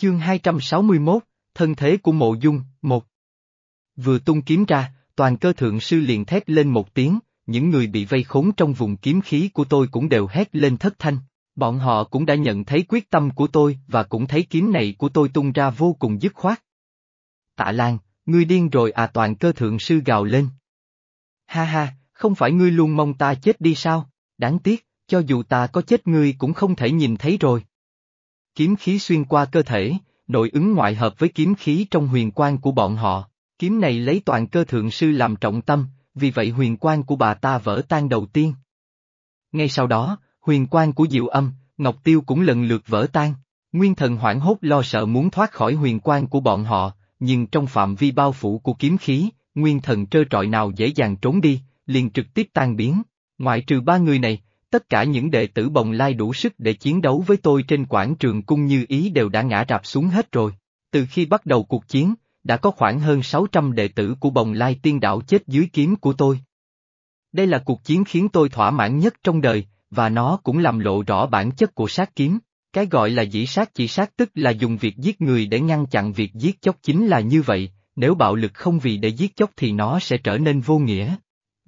Chương 261, Thân thế của mộ dung, một. Vừa tung kiếm ra, toàn cơ thượng sư liền thét lên một tiếng, những người bị vây khốn trong vùng kiếm khí của tôi cũng đều hét lên thất thanh. Bọn họ cũng đã nhận thấy quyết tâm của tôi và cũng thấy kiếm này của tôi tung ra vô cùng dứt khoát. Tạ Lan, ngươi điên rồi à toàn cơ thượng sư gào lên. Ha ha, không phải ngươi luôn mong ta chết đi sao, đáng tiếc, cho dù ta có chết ngươi cũng không thể nhìn thấy rồi. Kiếm khí xuyên qua cơ thể, nội ứng ngoại hợp với kiếm khí trong huyền quan của bọn họ. Kiếm này lấy toàn cơ thượng sư làm trọng tâm, vì vậy huyền quan của bà ta vỡ tan đầu tiên. Ngay sau đó, huyền quan của Diệu Âm, Ngọc Tiêu cũng lần lượt vỡ tan. Nguyên thần hoảng hốt lo sợ muốn thoát khỏi huyền quan của bọn họ, nhưng trong phạm vi bao phủ của kiếm khí, nguyên thần trơ trọi nào dễ dàng trốn đi, liền trực tiếp tan biến. Ngoại trừ ba người này, tất cả những đệ tử bồng lai đủ sức để chiến đấu với tôi trên quảng trường cung như ý đều đã ngã rạp xuống hết rồi. Từ khi bắt đầu cuộc chiến, đã có khoảng hơn 600 đệ tử của bồng lai tiên Đạo chết dưới kiếm của tôi. Đây là cuộc chiến khiến tôi thỏa mãn nhất trong đời, và nó cũng làm lộ rõ bản chất của sát kiếm. Cái gọi là dĩ sát chỉ sát tức là dùng việc giết người để ngăn chặn việc giết chóc chính là như vậy, nếu bạo lực không vì để giết chóc thì nó sẽ trở nên vô nghĩa.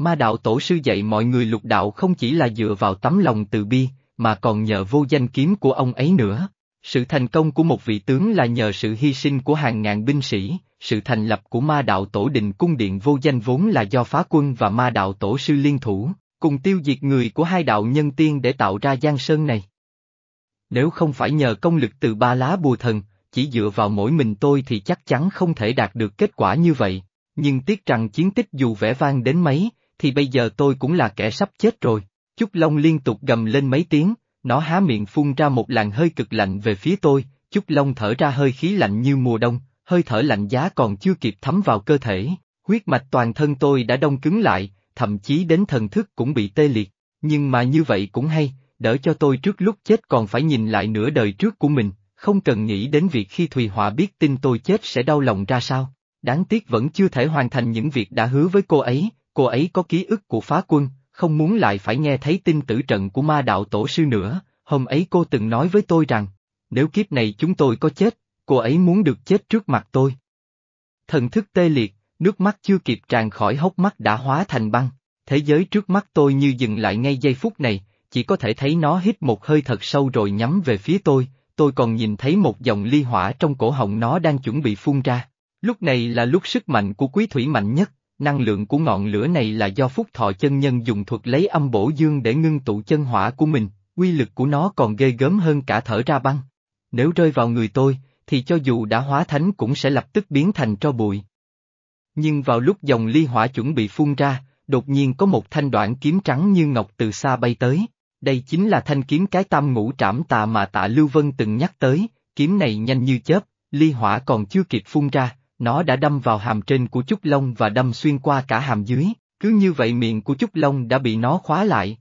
Ma đạo tổ sư dạy mọi người lục đạo không chỉ là dựa vào tấm lòng từ bi, mà còn nhờ vô danh kiếm của ông ấy nữa. Sự thành công của một vị tướng là nhờ sự hy sinh của hàng ngàn binh sĩ, sự thành lập của ma đạo tổ đình cung điện vô danh vốn là do phá quân và ma đạo tổ sư liên thủ, cùng tiêu diệt người của hai đạo nhân tiên để tạo ra giang sơn này. Nếu không phải nhờ công lực từ ba lá bùa thần, chỉ dựa vào mỗi mình tôi thì chắc chắn không thể đạt được kết quả như vậy, nhưng tiếc rằng chiến tích dù vẻ vang đến mấy, thì bây giờ tôi cũng là kẻ sắp chết rồi. Chúc Long liên tục gầm lên mấy tiếng, nó há miệng phun ra một làn hơi cực lạnh về phía tôi, Chúc Long thở ra hơi khí lạnh như mùa đông, hơi thở lạnh giá còn chưa kịp thấm vào cơ thể, huyết mạch toàn thân tôi đã đông cứng lại, thậm chí đến thần thức cũng bị tê liệt, nhưng mà như vậy cũng hay, đỡ cho tôi trước lúc chết còn phải nhìn lại nửa đời trước của mình, không cần nghĩ đến việc khi Thùy Họa biết tin tôi chết sẽ đau lòng ra sao. Đáng tiếc vẫn chưa thể hoàn thành những việc đã hứa với cô ấy, cô ấy có ký ức của phá quân, không muốn lại phải nghe thấy tin tử trận của ma đạo tổ sư nữa, hôm ấy cô từng nói với tôi rằng, nếu kiếp này chúng tôi có chết, cô ấy muốn được chết trước mặt tôi. Thần thức tê liệt, nước mắt chưa kịp tràn khỏi hốc mắt đã hóa thành băng, thế giới trước mắt tôi như dừng lại ngay giây phút này, chỉ có thể thấy nó hít một hơi thật sâu rồi nhắm về phía tôi, tôi còn nhìn thấy một dòng ly hỏa trong cổ họng nó đang chuẩn bị phun ra. Lúc này là lúc sức mạnh của quý thủy mạnh nhất, năng lượng của ngọn lửa này là do phúc thọ chân nhân dùng thuật lấy âm bổ dương để ngưng tụ chân hỏa của mình, quy lực của nó còn ghê gớm hơn cả thở ra băng. Nếu rơi vào người tôi, thì cho dù đã hóa thánh cũng sẽ lập tức biến thành tro bụi. Nhưng vào lúc dòng ly hỏa chuẩn bị phun ra, đột nhiên có một thanh đoạn kiếm trắng như ngọc từ xa bay tới. Đây chính là thanh kiếm cái tam ngũ trảm tà mà tạ Lưu Vân từng nhắc tới, kiếm này nhanh như chớp, ly hỏa còn chưa kịp phun ra, nó đã đâm vào hàm trên của Trúc Long và đâm xuyên qua cả hàm dưới, cứ như vậy miệng của Trúc Long đã bị nó khóa lại.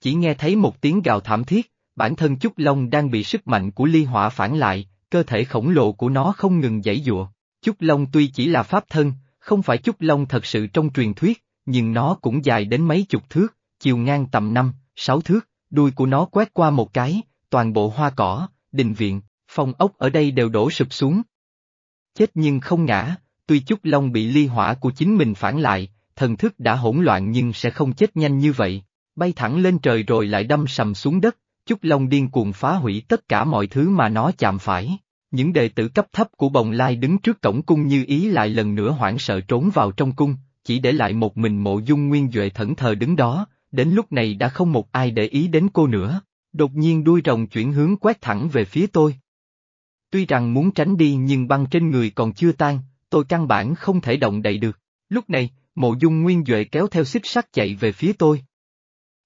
Chỉ nghe thấy một tiếng gào thảm thiết, bản thân Trúc Long đang bị sức mạnh của ly hỏa phản lại, cơ thể khổng lồ của nó không ngừng giãy giụa. Trúc Long tuy chỉ là pháp thân, không phải Trúc Long thật sự trong truyền thuyết, nhưng nó cũng dài đến mấy chục thước, chiều ngang tầm năm, sáu thước, đuôi của nó quét qua một cái, toàn bộ hoa cỏ, đình viện, phong ốc ở đây đều đổ sụp xuống. Chết nhưng không ngã, tuy chút Long bị ly hỏa của chính mình phản lại, thần thức đã hỗn loạn nhưng sẽ không chết nhanh như vậy, bay thẳng lên trời rồi lại đâm sầm xuống đất, chút Long điên cuồng phá hủy tất cả mọi thứ mà nó chạm phải. Những đệ tử cấp thấp của bồng lai đứng trước cổng cung như ý lại lần nữa hoảng sợ trốn vào trong cung, chỉ để lại một mình mộ dung nguyên Duệ thẫn thờ đứng đó, đến lúc này đã không một ai để ý đến cô nữa. Đột nhiên đuôi rồng chuyển hướng quét thẳng về phía tôi. Tuy rằng muốn tránh đi nhưng băng trên người còn chưa tan, tôi căn bản không thể động đậy được. Lúc này, mộ dung nguyên Duệ kéo theo xích sắt chạy về phía tôi.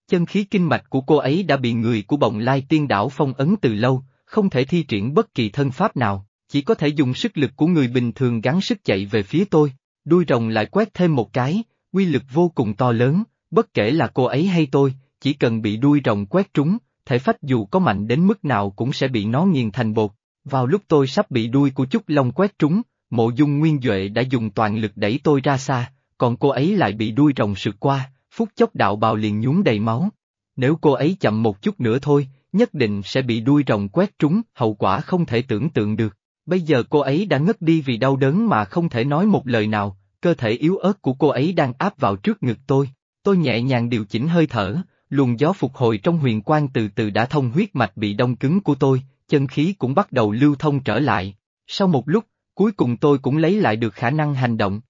Chân khí kinh mạch của cô ấy đã bị người của bồng lai tiên đảo phong ấn từ lâu, không thể thi triển bất kỳ thân pháp nào, chỉ có thể dùng sức lực của người bình thường gắng sức chạy về phía tôi, đuôi rồng lại quét thêm một cái, quy lực vô cùng to lớn, bất kể là cô ấy hay tôi, chỉ cần bị đuôi rồng quét trúng, thể phách dù có mạnh đến mức nào cũng sẽ bị nó nghiền thành bột. Vào lúc tôi sắp bị đuôi của Trúc Long quét trúng, mộ dung nguyên Duệ đã dùng toàn lực đẩy tôi ra xa, còn cô ấy lại bị đuôi rồng sượt qua, phút chốc đạo bào liền nhúng đầy máu. Nếu cô ấy chậm một chút nữa thôi, nhất định sẽ bị đuôi rồng quét trúng, hậu quả không thể tưởng tượng được. Bây giờ cô ấy đã ngất đi vì đau đớn mà không thể nói một lời nào, cơ thể yếu ớt của cô ấy đang áp vào trước ngực tôi. Tôi nhẹ nhàng điều chỉnh hơi thở, luồng gió phục hồi trong huyền quang từ từ đã thông huyết mạch bị đông cứng của tôi, chân khí cũng bắt đầu lưu thông trở lại. Sau một lúc, cuối cùng tôi cũng lấy lại được khả năng hành động.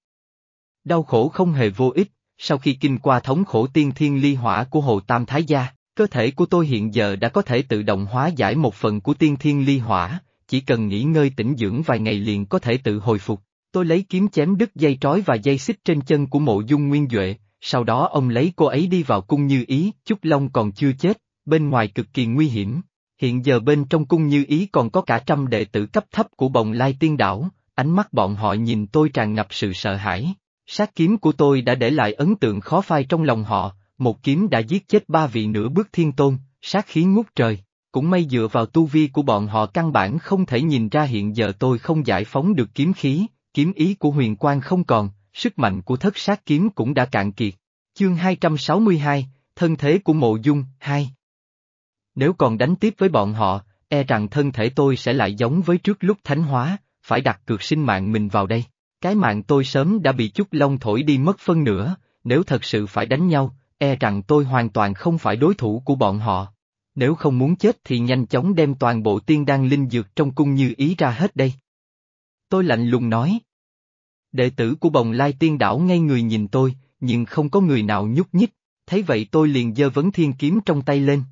Đau khổ không hề vô ích, sau khi kinh qua thống khổ tiên thiên ly hỏa của Hồ Tam Thái Gia, cơ thể của tôi hiện giờ đã có thể tự động hóa giải một phần của tiên thiên ly hỏa, chỉ cần nghỉ ngơi tĩnh dưỡng vài ngày liền có thể tự hồi phục. Tôi lấy kiếm chém đứt dây trói và dây xích trên chân của mộ dung nguyên Duệ, sau đó ông lấy cô ấy đi vào cung như ý, Trúc Long còn chưa chết, bên ngoài cực kỳ nguy hiểm. Hiện giờ bên trong cung như ý còn có cả trăm đệ tử cấp thấp của bồng lai tiên đảo, ánh mắt bọn họ nhìn tôi tràn ngập sự sợ hãi. Sát kiếm của tôi đã để lại ấn tượng khó phai trong lòng họ, một kiếm đã giết chết ba vị nửa bước thiên tôn, sát khí ngút trời. Cũng may dựa vào tu vi của bọn họ căn bản không thể nhìn ra hiện giờ tôi không giải phóng được kiếm khí, kiếm ý của huyền quang không còn, sức mạnh của thất sát kiếm cũng đã cạn kiệt. Chương 262, Thân thế của mộ dung, 2 nếu còn đánh tiếp với bọn họ, e rằng thân thể tôi sẽ lại giống với trước lúc thánh hóa, phải đặt cược sinh mạng mình vào đây. Cái mạng tôi sớm đã bị chút lông thổi đi mất phân nửa, nếu thật sự phải đánh nhau, e rằng tôi hoàn toàn không phải đối thủ của bọn họ. Nếu không muốn chết thì nhanh chóng đem toàn bộ tiên đan linh dược trong cung như ý ra hết đây. Tôi lạnh lùng nói. Đệ tử của bồng lai tiên đảo ngay người nhìn tôi, nhưng không có người nào nhúc nhích, thấy vậy tôi liền giơ vấn thiên kiếm trong tay lên.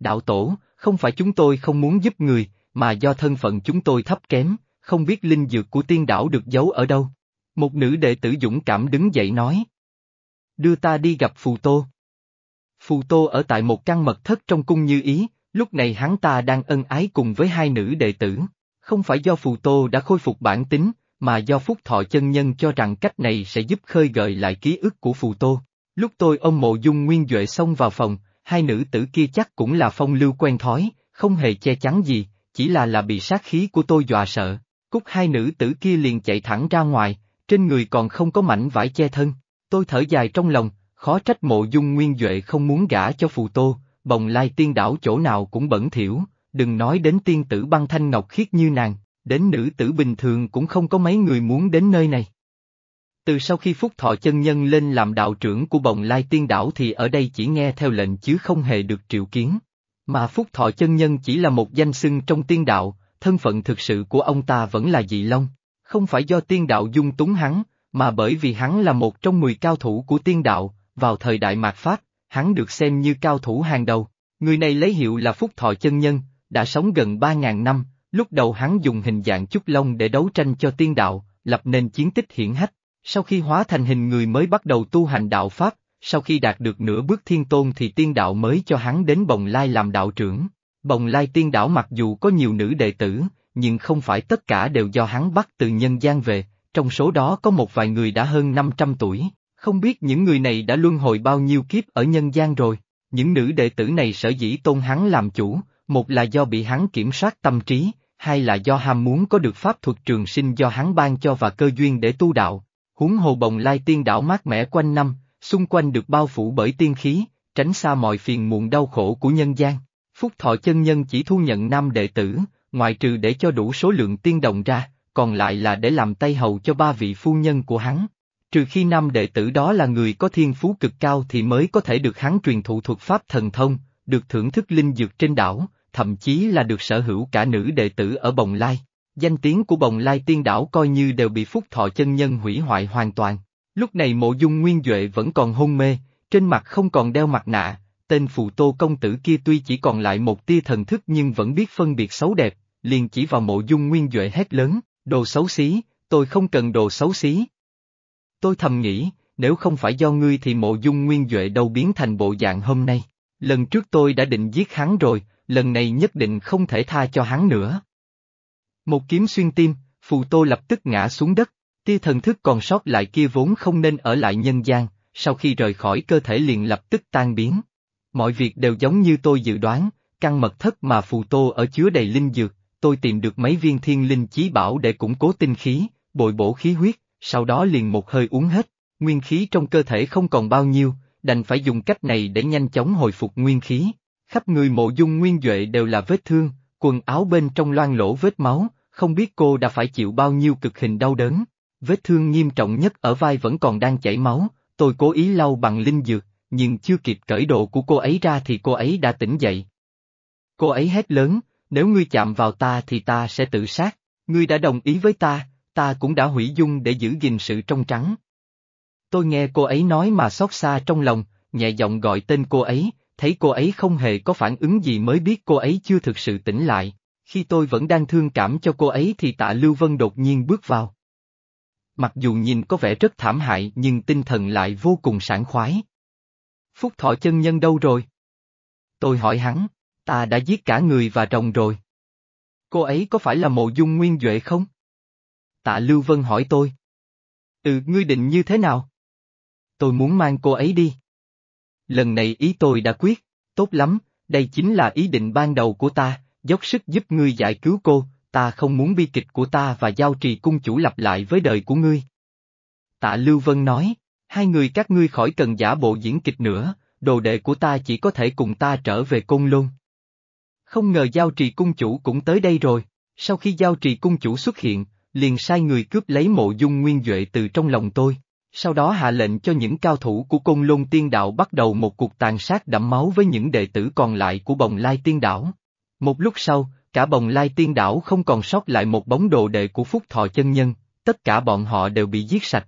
Đạo tổ, không phải chúng tôi không muốn giúp người, mà do thân phận chúng tôi thấp kém, không biết linh dược của tiên đảo được giấu ở đâu. Một nữ đệ tử dũng cảm đứng dậy nói. Đưa ta đi gặp Phù Tô. Phù Tô ở tại một căn mật thất trong cung như ý, lúc này hắn ta đang ân ái cùng với hai nữ đệ tử. Không phải do Phù Tô đã khôi phục bản tính, mà do Phúc Thọ chân nhân cho rằng cách này sẽ giúp khơi gợi lại ký ức của Phù Tô. Lúc tôi ôm mộ dung nguyên Duệ xông vào phòng, hai nữ tử kia chắc cũng là phong lưu quen thói, không hề che chắn gì, chỉ là là bị sát khí của tôi dọa sợ. Cúc hai nữ tử kia liền chạy thẳng ra ngoài, trên người còn không có mảnh vải che thân. Tôi thở dài trong lòng, khó trách mộ dung nguyên Duệ không muốn gả cho phù tô, bồng lai tiên đảo chỗ nào cũng bẩn thỉu, đừng nói đến tiên tử băng thanh ngọc khiết như nàng, đến nữ tử bình thường cũng không có mấy người muốn đến nơi này. Từ sau khi Phúc Thọ chân nhân lên làm đạo trưởng của bồng lai tiên đảo thì ở đây chỉ nghe theo lệnh chứ không hề được triệu kiến. Mà Phúc Thọ chân nhân chỉ là một danh xưng trong tiên đạo, thân phận thực sự của ông ta vẫn là dị long, không phải do tiên đạo dung túng hắn, mà bởi vì hắn là một trong mười cao thủ của tiên đạo, vào thời đại mạt Pháp, hắn được xem như cao thủ hàng đầu. Người này lấy hiệu là Phúc Thọ Chân Nhân, đã sống gần 3.000 năm, lúc đầu hắn dùng hình dạng trúc long để đấu tranh cho tiên đạo, lập nên chiến tích hiển hách. Sau khi hóa thành hình người mới bắt đầu tu hành đạo Pháp, sau khi đạt được nửa bước thiên tôn thì tiên đạo mới cho hắn đến Bồng Lai làm đạo trưởng. Bồng Lai tiên đạo mặc dù có nhiều nữ đệ tử, nhưng không phải tất cả đều do hắn bắt từ nhân gian về, trong số đó có một vài người đã hơn 500 tuổi, không biết những người này đã luân hồi bao nhiêu kiếp ở nhân gian rồi. Những nữ đệ tử này sở dĩ tôn hắn làm chủ, một là do bị hắn kiểm soát tâm trí, hai là do ham muốn có được pháp thuật trường sinh do hắn ban cho và cơ duyên để tu đạo. Huống hồ bồng lai tiên đảo mát mẻ quanh năm, xung quanh được bao phủ bởi tiên khí, tránh xa mọi phiền muộn đau khổ của nhân gian. Phúc Thọ chân nhân chỉ thu nhận năm đệ tử, ngoại trừ để cho đủ số lượng tiên đồng ra, còn lại là để làm tay hầu cho ba vị phu nhân của hắn. Trừ khi năm đệ tử đó là người có thiên phú cực cao thì mới có thể được hắn truyền thụ thuật pháp thần thông, được thưởng thức linh dược trên đảo, thậm chí là được sở hữu cả nữ đệ tử ở Bồng Lai. Danh tiếng của Bồng Lai tiên đảo coi như đều bị Phúc Thọ chân nhân hủy hoại hoàn toàn. Lúc này mộ dung nguyên Duệ vẫn còn hôn mê, trên mặt không còn đeo mặt nạ, tên phù tô công tử kia tuy chỉ còn lại một tia thần thức nhưng vẫn biết phân biệt xấu đẹp, liền chỉ vào mộ dung nguyên Duệ hét lớn, đồ xấu xí, tôi không cần đồ xấu xí. Tôi thầm nghĩ, nếu không phải do ngươi thì mộ dung nguyên Duệ đâu biến thành bộ dạng hôm nay. Lần trước tôi đã định giết hắn rồi, lần này nhất định không thể tha cho hắn nữa. Một kiếm xuyên tim, phù tô lập tức ngã xuống đất, tia thần thức còn sót lại kia vốn không nên ở lại nhân gian, sau khi rời khỏi cơ thể liền lập tức tan biến. Mọi việc đều giống như tôi dự đoán, căn mật thất mà phù tô ở chứa đầy linh dược, tôi tìm được mấy viên thiên linh chí bảo để củng cố tinh khí, bồi bổ khí huyết, sau đó liền một hơi uống hết, nguyên khí trong cơ thể không còn bao nhiêu, đành phải dùng cách này để nhanh chóng hồi phục nguyên khí. Khắp người mộ dung nguyên Duệ đều là vết thương, quần áo bên trong loang lỗ vết máu, không biết cô đã phải chịu bao nhiêu cực hình đau đớn. Vết thương nghiêm trọng nhất ở vai vẫn còn đang chảy máu, tôi cố ý lau bằng linh dược, nhưng chưa kịp cởi đồ của cô ấy ra thì cô ấy đã tỉnh dậy. Cô ấy hét lớn, nếu ngươi chạm vào ta thì ta sẽ tự sát, ngươi đã đồng ý với ta, ta cũng đã hủy dung để giữ gìn sự trong trắng. Tôi nghe cô ấy nói mà xót xa trong lòng, nhẹ giọng gọi tên cô ấy, thấy cô ấy không hề có phản ứng gì mới biết cô ấy chưa thực sự tỉnh lại. Khi tôi vẫn đang thương cảm cho cô ấy thì tạ Lưu Vân đột nhiên bước vào. Mặc dù nhìn có vẻ rất thảm hại nhưng tinh thần lại vô cùng sảng khoái. Phúc thọ chân nhân đâu rồi? Tôi hỏi hắn, ta đã giết cả người và rồng rồi. Cô ấy có phải là mộ dung nguyên Duệ không? Tạ Lưu Vân hỏi tôi. Ừ, ngươi định như thế nào? Tôi muốn mang cô ấy đi. Lần này ý tôi đã quyết, tốt lắm, đây chính là ý định ban đầu của ta, dốc sức giúp ngươi giải cứu cô, ta không muốn bi kịch của ta và giao trì cung chủ lặp lại với đời của ngươi. Tạ Lưu Vân nói, hai người các ngươi khỏi cần giả bộ diễn kịch nữa, đồ đệ của ta chỉ có thể cùng ta trở về Côn Lôn. Không ngờ giao trì cung chủ cũng tới đây rồi, sau khi giao trì cung chủ xuất hiện, liền sai người cướp lấy mộ dung nguyên Duệ từ trong lòng tôi, sau đó hạ lệnh cho những cao thủ của Côn Lôn Tiên Đạo bắt đầu một cuộc tàn sát đẫm máu với những đệ tử còn lại của Bồng Lai Tiên Đạo. Một lúc sau, cả Bồng Lai Tiên Đảo không còn sót lại một bóng đồ đệ của Phúc Thọ Chân Nhân, tất cả bọn họ đều bị giết sạch.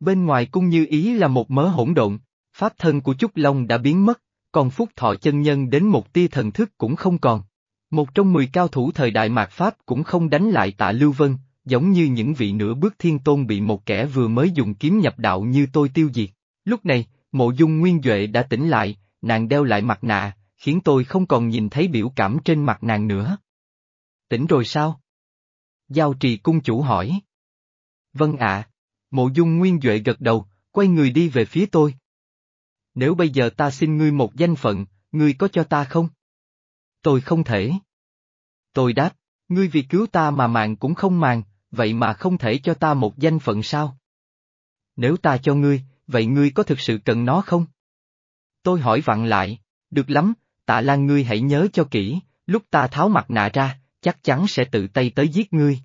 Bên ngoài cung như ý là một mớ hỗn độn, pháp thân của Trúc Long đã biến mất, còn Phúc Thọ Chân Nhân đến một tia thần thức cũng không còn. Một trong mười cao thủ thời đại mạt Pháp cũng không đánh lại tạ Lưu Vân, giống như những vị nửa bước thiên tôn bị một kẻ vừa mới dùng kiếm nhập đạo như tôi tiêu diệt. Lúc này, mộ dung nguyên Duệ đã tỉnh lại, nàng đeo lại mặt nạ, khiến tôi không còn nhìn thấy biểu cảm trên mặt nàng nữa. Tỉnh rồi sao? Giao trì cung chủ hỏi. Vâng ạ. Mộ dung nguyên Duệ gật đầu, quay người đi về phía tôi. Nếu bây giờ ta xin ngươi một danh phận, ngươi có cho ta không? Tôi không thể. Tôi đáp, ngươi vì cứu ta mà mạng cũng không màng, vậy mà không thể cho ta một danh phận sao? Nếu ta cho ngươi, vậy ngươi có thực sự cần nó không? Tôi hỏi vặn lại, được lắm, tạ lan ngươi hãy nhớ cho kỹ, lúc ta tháo mặt nạ ra, chắc chắn sẽ tự tay tới giết ngươi.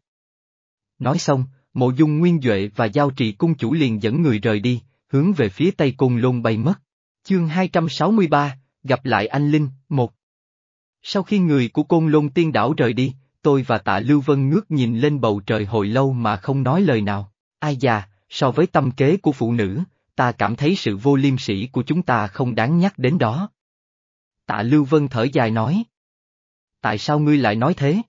Nói xong, mộ dung nguyên Duệ và giao trì cung chủ liền dẫn người rời đi, hướng về phía tây cung lôn bay mất. Chương 263, gặp lại anh Linh, một. Sau khi người của côn lôn tiên đảo rời đi, tôi và tạ Lưu Vân ngước nhìn lên bầu trời hồi lâu mà không nói lời nào. Ai già, so với tâm kế của phụ nữ, ta cảm thấy sự vô liêm sỉ của chúng ta không đáng nhắc đến đó. Tạ Lưu Vân thở dài nói. Tại sao ngươi lại nói thế?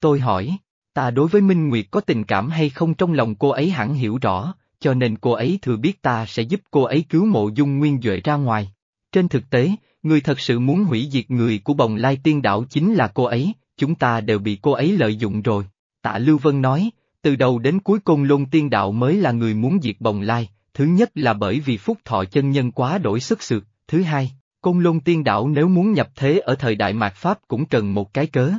Tôi hỏi, ta đối với Minh Nguyệt có tình cảm hay không trong lòng cô ấy hẳn hiểu rõ, cho nên cô ấy thừa biết ta sẽ giúp cô ấy cứu mộ dung nguyên Duệ ra ngoài. Trên thực tế, người thật sự muốn hủy diệt người của bồng lai tiên đạo chính là cô ấy, chúng ta đều bị cô ấy lợi dụng rồi. Tạ Lưu Vân nói, từ đầu đến cuối côn lôn tiên đạo mới là người muốn diệt bồng lai, thứ nhất là bởi vì phúc thọ chân nhân quá đổi sức sượt, thứ hai, côn lôn tiên đạo nếu muốn nhập thế ở thời đại mạt Pháp cũng cần một cái cớ.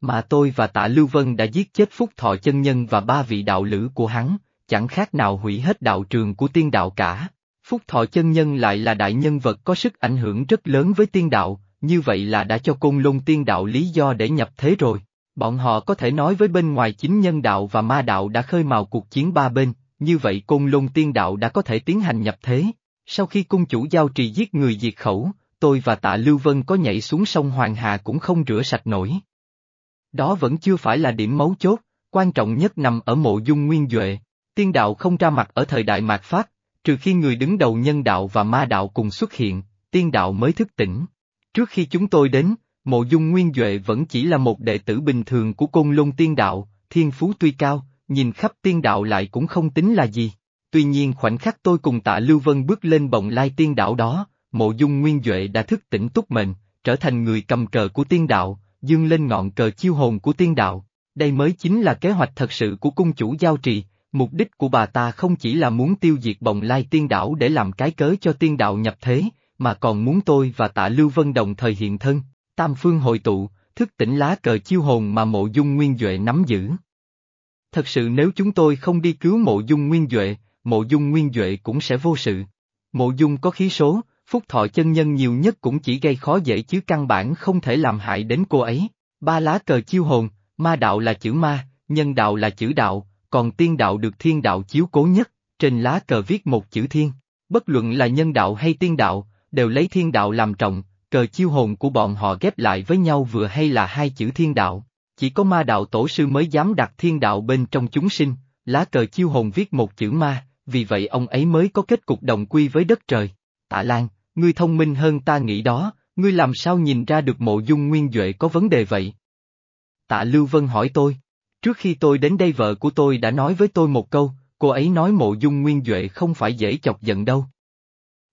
Mà tôi và tạ Lưu Vân đã giết chết phúc thọ chân nhân và ba vị đạo lữ của hắn, chẳng khác nào hủy hết đạo trường của tiên đạo cả. Phúc thọ chân nhân lại là đại nhân vật có sức ảnh hưởng rất lớn với tiên đạo, như vậy là đã cho côn lôn tiên đạo lý do để nhập thế rồi. Bọn họ có thể nói với bên ngoài chính nhân đạo và ma đạo đã khơi mào cuộc chiến ba bên, như vậy côn lôn tiên đạo đã có thể tiến hành nhập thế. Sau khi cung chủ giao trì giết người diệt khẩu, tôi và tạ Lưu Vân có nhảy xuống sông Hoàng Hà cũng không rửa sạch nổi. Đó vẫn chưa phải là điểm mấu chốt, quan trọng nhất nằm ở mộ dung nguyên Duệ. Tiên đạo không ra mặt ở thời đại mạt Pháp, trừ khi người đứng đầu nhân đạo và ma đạo cùng xuất hiện, tiên đạo mới thức tỉnh. Trước khi chúng tôi đến, mộ dung nguyên Duệ vẫn chỉ là một đệ tử bình thường của côn lôn tiên đạo, thiên phú tuy cao, nhìn khắp tiên đạo lại cũng không tính là gì. Tuy nhiên khoảnh khắc tôi cùng tạ Lưu Vân bước lên bồng lai tiên đạo đó, mộ dung nguyên Duệ đã thức tỉnh túc mệnh, trở thành người cầm cờ của tiên đạo, dương lên ngọn cờ chiêu hồn của tiên đạo. Đây mới chính là kế hoạch thật sự của cung chủ giao trì, mục đích của bà ta không chỉ là muốn tiêu diệt bồng lai tiên đảo để làm cái cớ cho tiên đạo nhập thế, mà còn muốn tôi và tạ Lưu Vân đồng thời hiện thân, tam phương hội tụ, thức tỉnh lá cờ chiêu hồn mà mộ dung nguyên Duệ nắm giữ. Thật sự nếu chúng tôi không đi cứu mộ dung nguyên Duệ, mộ dung nguyên Duệ cũng sẽ vô sự. Mộ dung có khí số, Phúc thọ chân nhân nhiều nhất cũng chỉ gây khó dễ chứ căn bản không thể làm hại đến cô ấy. Ba lá cờ chiêu hồn, ma đạo là chữ ma, nhân đạo là chữ đạo, còn tiên đạo được thiên đạo chiếu cố nhất, trên lá cờ viết một chữ thiên. Bất luận là nhân đạo hay tiên đạo, đều lấy thiên đạo làm trọng, cờ chiêu hồn của bọn họ ghép lại với nhau vừa hay là hai chữ thiên đạo. Chỉ có ma đạo tổ sư mới dám đặt thiên đạo bên trong chúng sinh, lá cờ chiêu hồn viết một chữ ma, vì vậy ông ấy mới có kết cục đồng quy với đất trời. Tạ Lan, ngươi thông minh hơn ta nghĩ đó, ngươi làm sao nhìn ra được mộ dung nguyên Duệ có vấn đề vậy? Tạ Lưu Vân hỏi tôi. Trước khi tôi đến đây vợ của tôi đã nói với tôi một câu, cô ấy nói mộ dung nguyên Duệ không phải dễ chọc giận đâu.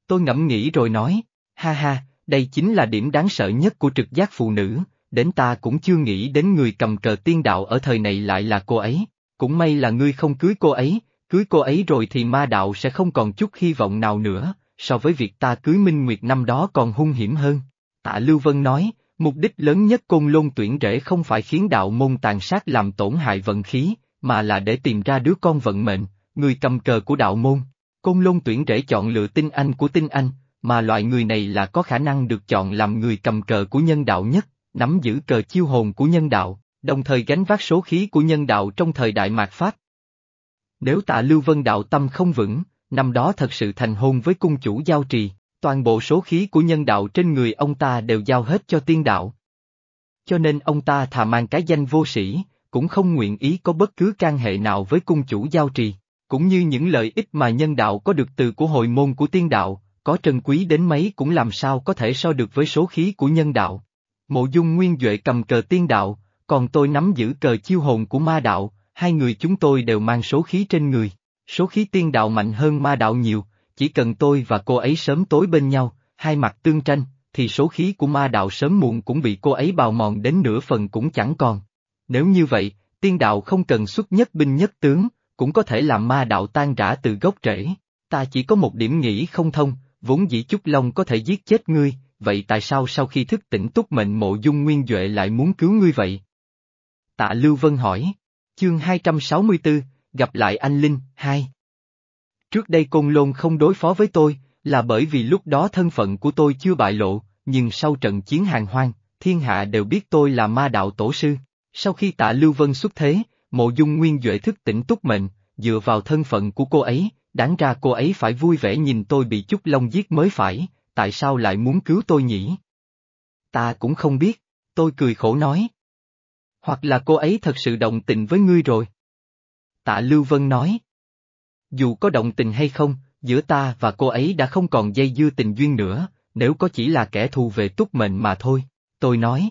Tôi ngẫm nghĩ rồi nói, ha ha, đây chính là điểm đáng sợ nhất của trực giác phụ nữ, đến ta cũng chưa nghĩ đến người cầm cờ tiên đạo ở thời này lại là cô ấy. Cũng may là ngươi không cưới cô ấy, cưới cô ấy rồi thì ma đạo sẽ không còn chút hy vọng nào nữa, so với việc ta cưới Minh Nguyệt năm đó còn hung hiểm hơn. Tạ Lưu Vân nói, mục đích lớn nhất côn lôn tuyển rễ không phải khiến đạo môn tàn sát làm tổn hại vận khí, mà là để tìm ra đứa con vận mệnh, người cầm cờ của đạo môn. Côn lôn tuyển rễ chọn lựa tinh anh của tinh anh, mà loại người này là có khả năng được chọn làm người cầm cờ của nhân đạo nhất, nắm giữ cờ chiêu hồn của nhân đạo, đồng thời gánh vác số khí của nhân đạo trong thời đại mạt Pháp. Nếu tạ Lưu Vân đạo tâm không vững, năm đó thật sự thành hôn với cung chủ giao trì, toàn bộ số khí của nhân đạo trên người ông ta đều giao hết cho tiên đạo. Cho nên ông ta thà mang cái danh vô sĩ, cũng không nguyện ý có bất cứ can hệ nào với cung chủ giao trì, cũng như những lợi ích mà nhân đạo có được từ của hội môn của tiên đạo, có trân quý đến mấy cũng làm sao có thể so được với số khí của nhân đạo. Mộ dung nguyên Duệ cầm cờ tiên đạo, còn tôi nắm giữ cờ chiêu hồn của ma đạo, hai người chúng tôi đều mang số khí trên người. Số khí tiên đạo mạnh hơn ma đạo nhiều, chỉ cần tôi và cô ấy sớm tối bên nhau, hai mặt tương tranh, thì số khí của ma đạo sớm muộn cũng bị cô ấy bào mòn đến nửa phần cũng chẳng còn. Nếu như vậy, tiên đạo không cần xuất nhất binh nhất tướng, cũng có thể làm ma đạo tan rã từ gốc rễ. Ta chỉ có một điểm nghĩ không thông, vốn dĩ Trúc Long có thể giết chết ngươi, vậy tại sao sau khi thức tỉnh túc mệnh mộ dung nguyên Duệ lại muốn cứu ngươi vậy? Tạ Lưu Vân hỏi. Chương 264, gặp lại anh Linh, 2. Trước đây Côn Lôn không đối phó với tôi, là bởi vì lúc đó thân phận của tôi chưa bại lộ, nhưng sau trận chiến hàng hoang, thiên hạ đều biết tôi là ma đạo tổ sư. Sau khi tạ Lưu Vân xuất thế, mộ dung nguyên Duệ thức tỉnh túc mệnh, dựa vào thân phận của cô ấy, đáng ra cô ấy phải vui vẻ nhìn tôi bị chút Long giết mới phải, tại sao lại muốn cứu tôi nhỉ? Ta cũng không biết, tôi cười khổ nói. Hoặc là cô ấy thật sự động tình với ngươi rồi. Tạ Lưu Vân nói. Dù có động tình hay không, giữa ta và cô ấy đã không còn dây dưa tình duyên nữa, nếu có chỉ là kẻ thù về túc mệnh mà thôi, tôi nói.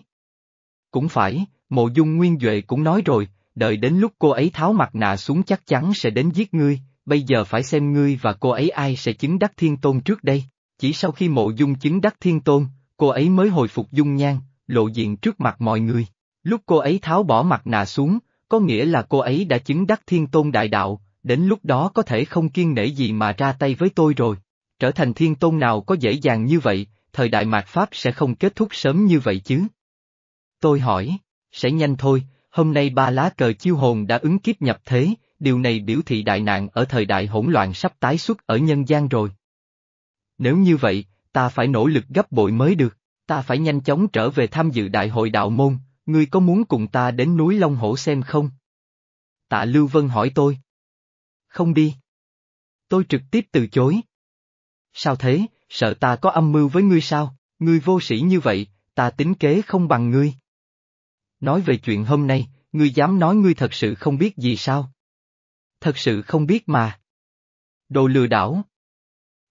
Cũng phải, mộ dung nguyên Duệ cũng nói rồi, đợi đến lúc cô ấy tháo mặt nạ xuống chắc chắn sẽ đến giết ngươi, bây giờ phải xem ngươi và cô ấy ai sẽ chứng đắc thiên tôn trước đây. Chỉ sau khi mộ dung chứng đắc thiên tôn, cô ấy mới hồi phục dung nhan, lộ diện trước mặt mọi người. Lúc cô ấy tháo bỏ mặt nạ xuống, có nghĩa là cô ấy đã chứng đắc thiên tôn đại đạo, đến lúc đó có thể không kiên nể gì mà ra tay với tôi rồi. Trở thành thiên tôn nào có dễ dàng như vậy, thời đại mạt Pháp sẽ không kết thúc sớm như vậy chứ. Tôi hỏi, sẽ nhanh thôi, hôm nay ba lá cờ chiêu hồn đã ứng kiếp nhập thế, điều này biểu thị đại nạn ở thời đại hỗn loạn sắp tái xuất ở nhân gian rồi. Nếu như vậy, ta phải nỗ lực gấp bội mới được, ta phải nhanh chóng trở về tham dự đại hội đạo môn, ngươi có muốn cùng ta đến núi Long Hổ xem không? Tạ Lưu Vân hỏi tôi. Không đi. Tôi trực tiếp từ chối. Sao thế, sợ ta có âm mưu với ngươi sao, ngươi vô sĩ như vậy, ta tính kế không bằng ngươi. Nói về chuyện hôm nay, ngươi dám nói ngươi thật sự không biết gì sao? Thật sự không biết mà. Đồ lừa đảo.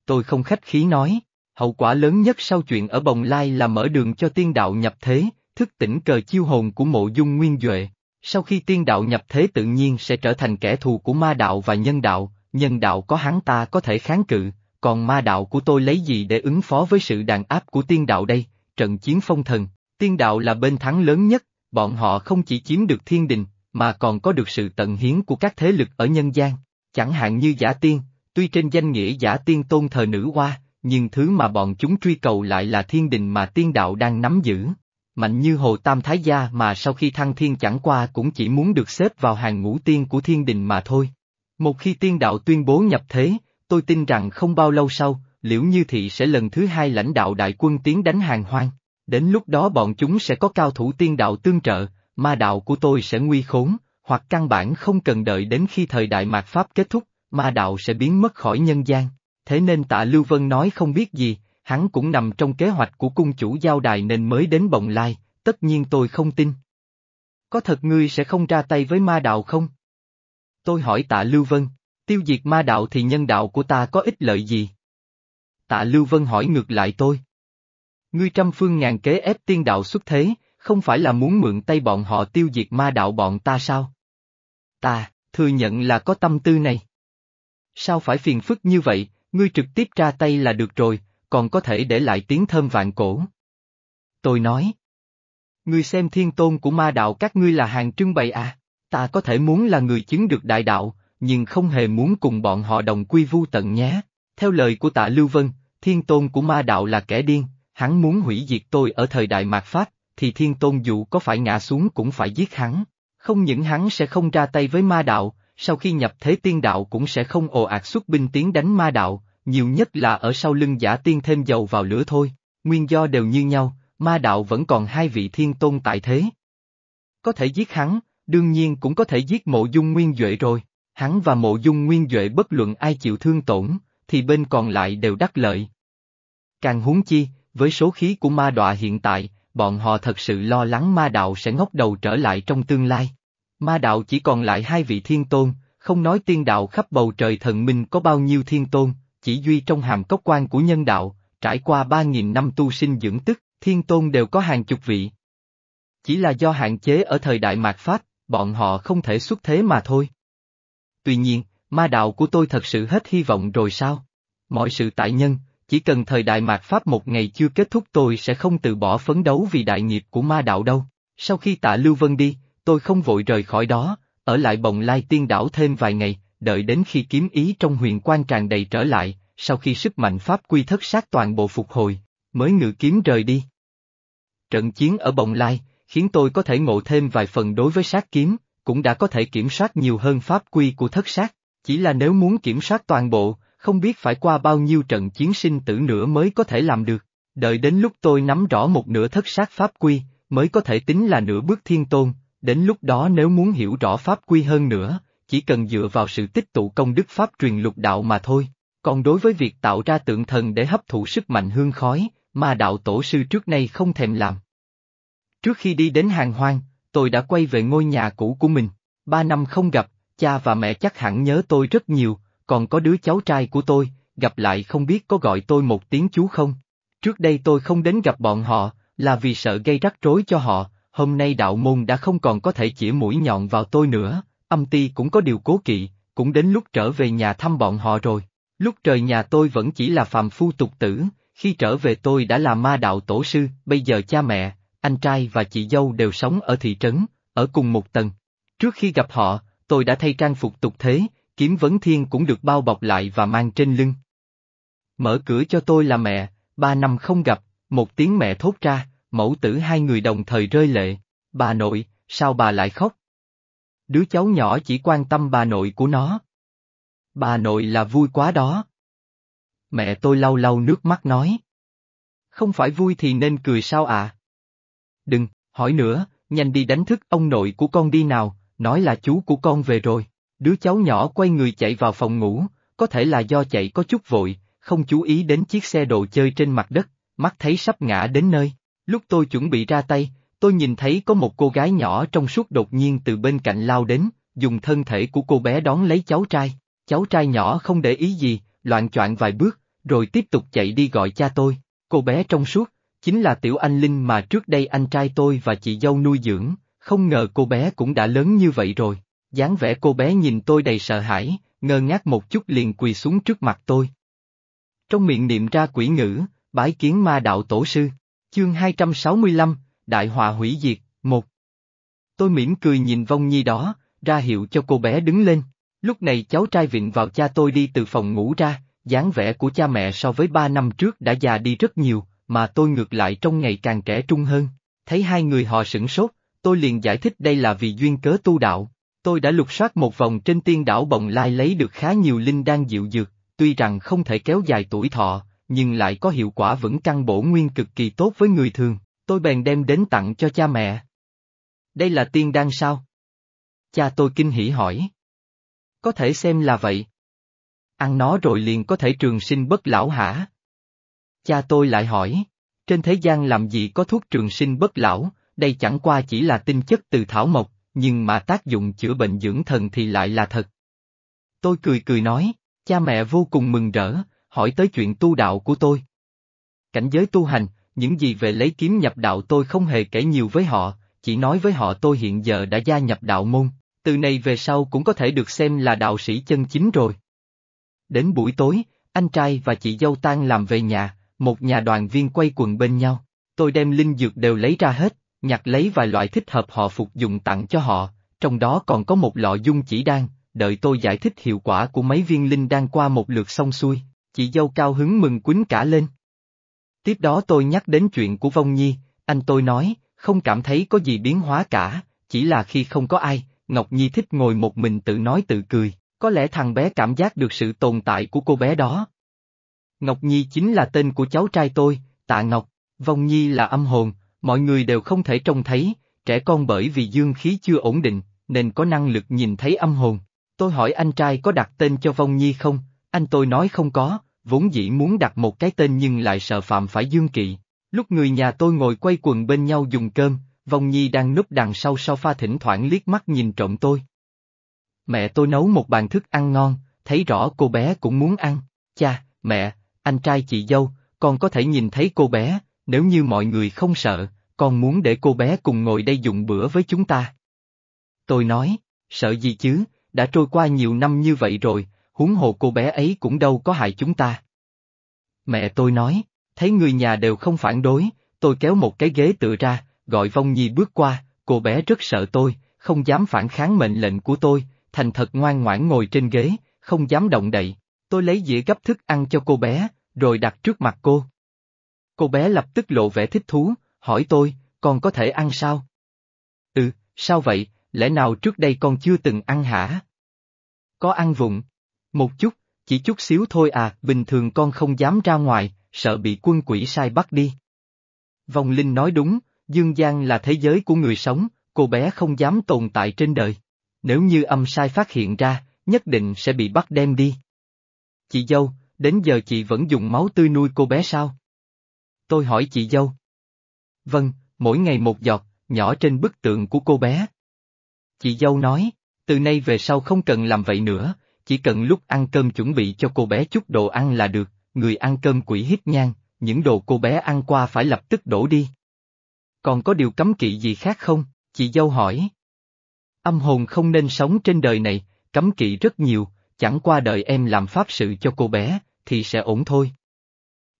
Tôi không khách khí nói, hậu quả lớn nhất sau chuyện ở Bồng Lai là mở đường cho tiên đạo nhập thế, thức tỉnh cờ chiêu hồn của mộ dung nguyên Duệ. Sau khi tiên đạo nhập thế tự nhiên sẽ trở thành kẻ thù của ma đạo và nhân đạo, nhân đạo có hắn ta có thể kháng cự, còn ma đạo của tôi lấy gì để ứng phó với sự đàn áp của tiên đạo đây, trận chiến phong thần, tiên đạo là bên thắng lớn nhất, bọn họ không chỉ chiếm được thiên đình, mà còn có được sự tận hiến của các thế lực ở nhân gian, chẳng hạn như giả tiên, tuy trên danh nghĩa giả tiên tôn thờ nữ hoa, nhưng thứ mà bọn chúng truy cầu lại là thiên đình mà tiên đạo đang nắm giữ. Mạnh như Hồ Tam Thái Gia mà sau khi thăng thiên chẳng qua cũng chỉ muốn được xếp vào hàng ngũ tiên của thiên đình mà thôi. Một khi tiên đạo tuyên bố nhập thế, tôi tin rằng không bao lâu sau, liễu như thị sẽ lần thứ hai lãnh đạo đại quân tiến đánh hàng hoang. Đến lúc đó bọn chúng sẽ có cao thủ tiên đạo tương trợ, ma đạo của tôi sẽ nguy khốn, hoặc căn bản không cần đợi đến khi thời đại mạt Pháp kết thúc, ma đạo sẽ biến mất khỏi nhân gian. Thế nên tạ Lưu Vân nói không biết gì, hắn cũng nằm trong kế hoạch của cung chủ giao đài nên mới đến bồng lai, tất nhiên tôi không tin. Có thật ngươi sẽ không ra tay với ma đạo không? Tôi hỏi tạ Lưu Vân, tiêu diệt ma đạo thì nhân đạo của ta có ích lợi gì? Tạ Lưu Vân hỏi ngược lại tôi. Ngươi trăm phương ngàn kế ép tiên đạo xuất thế, không phải là muốn mượn tay bọn họ tiêu diệt ma đạo bọn ta sao? Ta, thừa nhận là có tâm tư này. Sao phải phiền phức như vậy, ngươi trực tiếp ra tay là được rồi, còn có thể để lại tiếng thơm vạn cổ. Tôi nói. Ngươi xem thiên tôn của ma đạo các ngươi là hàng trưng bày à, ta có thể muốn là người chứng được đại đạo, nhưng không hề muốn cùng bọn họ đồng quy vu tận nhé. Theo lời của tạ Lưu Vân, thiên tôn của ma đạo là kẻ điên, hắn muốn hủy diệt tôi ở thời đại mạt Pháp, thì thiên tôn dù có phải ngã xuống cũng phải giết hắn. Không những hắn sẽ không ra tay với ma đạo, sau khi nhập thế tiên đạo cũng sẽ không ồ ạt xuất binh tiến đánh ma đạo, nhiều nhất là ở sau lưng giả tiên thêm dầu vào lửa thôi, nguyên do đều như nhau, ma đạo vẫn còn hai vị thiên tôn tại thế. Có thể giết hắn, đương nhiên cũng có thể giết mộ dung nguyên Duệ rồi, hắn và mộ dung nguyên Duệ bất luận ai chịu thương tổn, thì bên còn lại đều đắc lợi. Càng huống chi, với số khí của ma đọa hiện tại, bọn họ thật sự lo lắng ma đạo sẽ ngóc đầu trở lại trong tương lai. Ma đạo chỉ còn lại hai vị thiên tôn, không nói tiên đạo khắp bầu trời thần minh có bao nhiêu thiên tôn, chỉ duy trong hàm cốc quan của nhân đạo, trải qua ba nghìn năm tu sinh dưỡng tức, thiên tôn đều có hàng chục vị. Chỉ là do hạn chế ở thời đại mạt Pháp, bọn họ không thể xuất thế mà thôi. Tuy nhiên, ma đạo của tôi thật sự hết hy vọng rồi sao? Mọi sự tại nhân, chỉ cần thời đại mạt Pháp một ngày chưa kết thúc tôi sẽ không từ bỏ phấn đấu vì đại nghiệp của ma đạo đâu. Sau khi tạ Lưu Vân đi, tôi không vội rời khỏi đó, ở lại bồng lai tiên đảo thêm vài ngày, đợi đến khi kiếm ý trong huyền quan tràn đầy trở lại, sau khi sức mạnh Pháp quy thất sát toàn bộ phục hồi, mới ngự kiếm rời đi. Trận chiến ở bồng lai, khiến tôi có thể ngộ thêm vài phần đối với sát kiếm, cũng đã có thể kiểm soát nhiều hơn pháp quy của thất sát, chỉ là nếu muốn kiểm soát toàn bộ, không biết phải qua bao nhiêu trận chiến sinh tử nữa mới có thể làm được. Đợi đến lúc tôi nắm rõ một nửa thất sát pháp quy, mới có thể tính là nửa bước thiên tôn, đến lúc đó nếu muốn hiểu rõ pháp quy hơn nữa, chỉ cần dựa vào sự tích tụ công đức pháp truyền lục đạo mà thôi. Còn đối với việc tạo ra tượng thần để hấp thụ sức mạnh hương khói, mà đạo tổ sư trước nay không thèm làm. Trước khi đi đến hàng hoang, tôi đã quay về ngôi nhà cũ của mình. Ba năm không gặp, cha và mẹ chắc hẳn nhớ tôi rất nhiều, còn có đứa cháu trai của tôi, gặp lại không biết có gọi tôi một tiếng chú không. Trước đây tôi không đến gặp bọn họ, là vì sợ gây rắc rối cho họ, hôm nay đạo môn đã không còn có thể chỉ mũi nhọn vào tôi nữa, âm ti cũng có điều cố kỵ, cũng đến lúc trở về nhà thăm bọn họ rồi. Lúc trời nhà tôi vẫn chỉ là phàm phu tục tử, khi trở về tôi đã là ma đạo tổ sư, bây giờ cha mẹ, anh trai và chị dâu đều sống ở thị trấn, ở cùng một tầng. Trước khi gặp họ, tôi đã thay trang phục tục thế, kiếm vấn thiên cũng được bao bọc lại và mang trên lưng. Mở cửa cho tôi là mẹ, ba năm không gặp, một tiếng mẹ thốt ra, mẫu tử hai người đồng thời rơi lệ, bà nội, sao bà lại khóc? Đứa cháu nhỏ chỉ quan tâm bà nội của nó. Bà nội là vui quá đó. Mẹ tôi lau lau nước mắt nói. Không phải vui thì nên cười sao à? Đừng, hỏi nữa, nhanh đi đánh thức ông nội của con đi nào, nói là chú của con về rồi. Đứa cháu nhỏ quay người chạy vào phòng ngủ, có thể là do chạy có chút vội, không chú ý đến chiếc xe đồ chơi trên mặt đất, mắt thấy sắp ngã đến nơi. Lúc tôi chuẩn bị ra tay, tôi nhìn thấy có một cô gái nhỏ trong suốt đột nhiên từ bên cạnh lao đến, dùng thân thể của cô bé đón lấy cháu trai. Cháu trai nhỏ không để ý gì, loạn choạng vài bước, rồi tiếp tục chạy đi gọi cha tôi. Cô bé trong suốt, chính là tiểu anh Linh mà trước đây anh trai tôi và chị dâu nuôi dưỡng, không ngờ cô bé cũng đã lớn như vậy rồi dáng vẻ cô bé nhìn tôi đầy sợ hãi, ngơ ngác một chút liền quỳ xuống trước mặt tôi. Trong miệng niệm ra quỷ ngữ, bái kiến ma đạo tổ sư, chương 265, Đại hòa hủy diệt, một. Tôi mỉm cười nhìn vong nhi đó, ra hiệu cho cô bé đứng lên. Lúc này cháu trai vịn vào cha tôi đi từ phòng ngủ ra, dáng vẻ của cha mẹ so với ba năm trước đã già đi rất nhiều, mà tôi ngược lại trong ngày càng trẻ trung hơn. Thấy hai người họ sửng sốt, tôi liền giải thích đây là vì duyên cớ tu đạo. Tôi đã lục soát một vòng trên tiên đảo Bồng Lai lấy được khá nhiều linh đan dịu dược, tuy rằng không thể kéo dài tuổi thọ, nhưng lại có hiệu quả vững căn bổ nguyên cực kỳ tốt với người thường, tôi bèn đem đến tặng cho cha mẹ. Đây là tiên đan sao? Cha tôi kinh hỉ hỏi. Có thể xem là vậy. Ăn nó rồi liền có thể trường sinh bất lão hả? Cha tôi lại hỏi, trên thế gian làm gì có thuốc trường sinh bất lão, đây chẳng qua chỉ là tinh chất từ thảo mộc, nhưng mà tác dụng chữa bệnh dưỡng thần thì lại là thật. Tôi cười cười nói, cha mẹ vô cùng mừng rỡ, hỏi tới chuyện tu đạo của tôi. Cảnh giới tu hành, những gì về lấy kiếm nhập đạo tôi không hề kể nhiều với họ, chỉ nói với họ tôi hiện giờ đã gia nhập đạo môn, từ này về sau cũng có thể được xem là đạo sĩ chân chính rồi. Đến buổi tối, anh trai và chị dâu tan làm về nhà, một nhà đoàn viên quay quần bên nhau, tôi đem linh dược đều lấy ra hết, nhặt lấy vài loại thích hợp họ phục dụng tặng cho họ, trong đó còn có một lọ dung chỉ đan, đợi tôi giải thích hiệu quả của mấy viên linh đan qua một lượt xong xuôi, chị dâu cao hứng mừng quýnh cả lên. Tiếp đó tôi nhắc đến chuyện của Vong Nhi, anh tôi nói, không cảm thấy có gì biến hóa cả, chỉ là khi không có ai, Ngọc Nhi thích ngồi một mình tự nói tự cười, có lẽ thằng bé cảm giác được sự tồn tại của cô bé đó. Ngọc Nhi chính là tên của cháu trai tôi, Tạ Ngọc, Vong Nhi là âm hồn, mọi người đều không thể trông thấy, trẻ con bởi vì dương khí chưa ổn định, nên có năng lực nhìn thấy âm hồn. Tôi hỏi anh trai có đặt tên cho Vong Nhi không, anh tôi nói không có, vốn dĩ muốn đặt một cái tên nhưng lại sợ phạm phải dương kỵ. Lúc người nhà tôi ngồi quay quần bên nhau dùng cơm, Vong Nhi đang núp đằng sau sofa thỉnh thoảng liếc mắt nhìn trộm tôi. Mẹ tôi nấu một bàn thức ăn ngon, thấy rõ cô bé cũng muốn ăn. Cha, mẹ, anh trai chị dâu, con có thể nhìn thấy cô bé, nếu như mọi người không sợ, con muốn để cô bé cùng ngồi đây dùng bữa với chúng ta. Tôi nói, sợ gì chứ, đã trôi qua nhiều năm như vậy rồi, huống hồ cô bé ấy cũng đâu có hại chúng ta. Mẹ tôi nói, thấy người nhà đều không phản đối, tôi kéo một cái ghế tựa ra, gọi Vong Nhi bước qua, cô bé rất sợ tôi, không dám phản kháng mệnh lệnh của tôi, thành thật ngoan ngoãn ngồi trên ghế, không dám động đậy. Tôi lấy dĩa gấp thức ăn cho cô bé, rồi đặt trước mặt cô. Cô bé lập tức lộ vẻ thích thú, hỏi tôi, con có thể ăn sao? Ừ, sao vậy, lẽ nào trước đây con chưa từng ăn hả? Có ăn vụng. Một chút, chỉ chút xíu thôi à, bình thường con không dám ra ngoài, sợ bị quân quỷ sai bắt đi. Vong Linh nói đúng, Dương gian là thế giới của người sống, cô bé không dám tồn tại trên đời. Nếu như âm sai phát hiện ra, nhất định sẽ bị bắt đem đi. Chị dâu, đến giờ chị vẫn dùng máu tươi nuôi cô bé sao? Tôi hỏi chị dâu. Vâng, mỗi ngày một giọt, nhỏ trên bức tượng của cô bé. Chị dâu nói, từ nay về sau không cần làm vậy nữa, chỉ cần lúc ăn cơm chuẩn bị cho cô bé chút đồ ăn là được, người ăn cơm quỷ hít nhang, những đồ cô bé ăn qua phải lập tức đổ đi. Còn có điều cấm kỵ gì khác không? Chị dâu hỏi. Âm hồn không nên sống trên đời này, cấm kỵ rất nhiều, chẳng qua đợi em làm pháp sự cho cô bé, thì sẽ ổn thôi.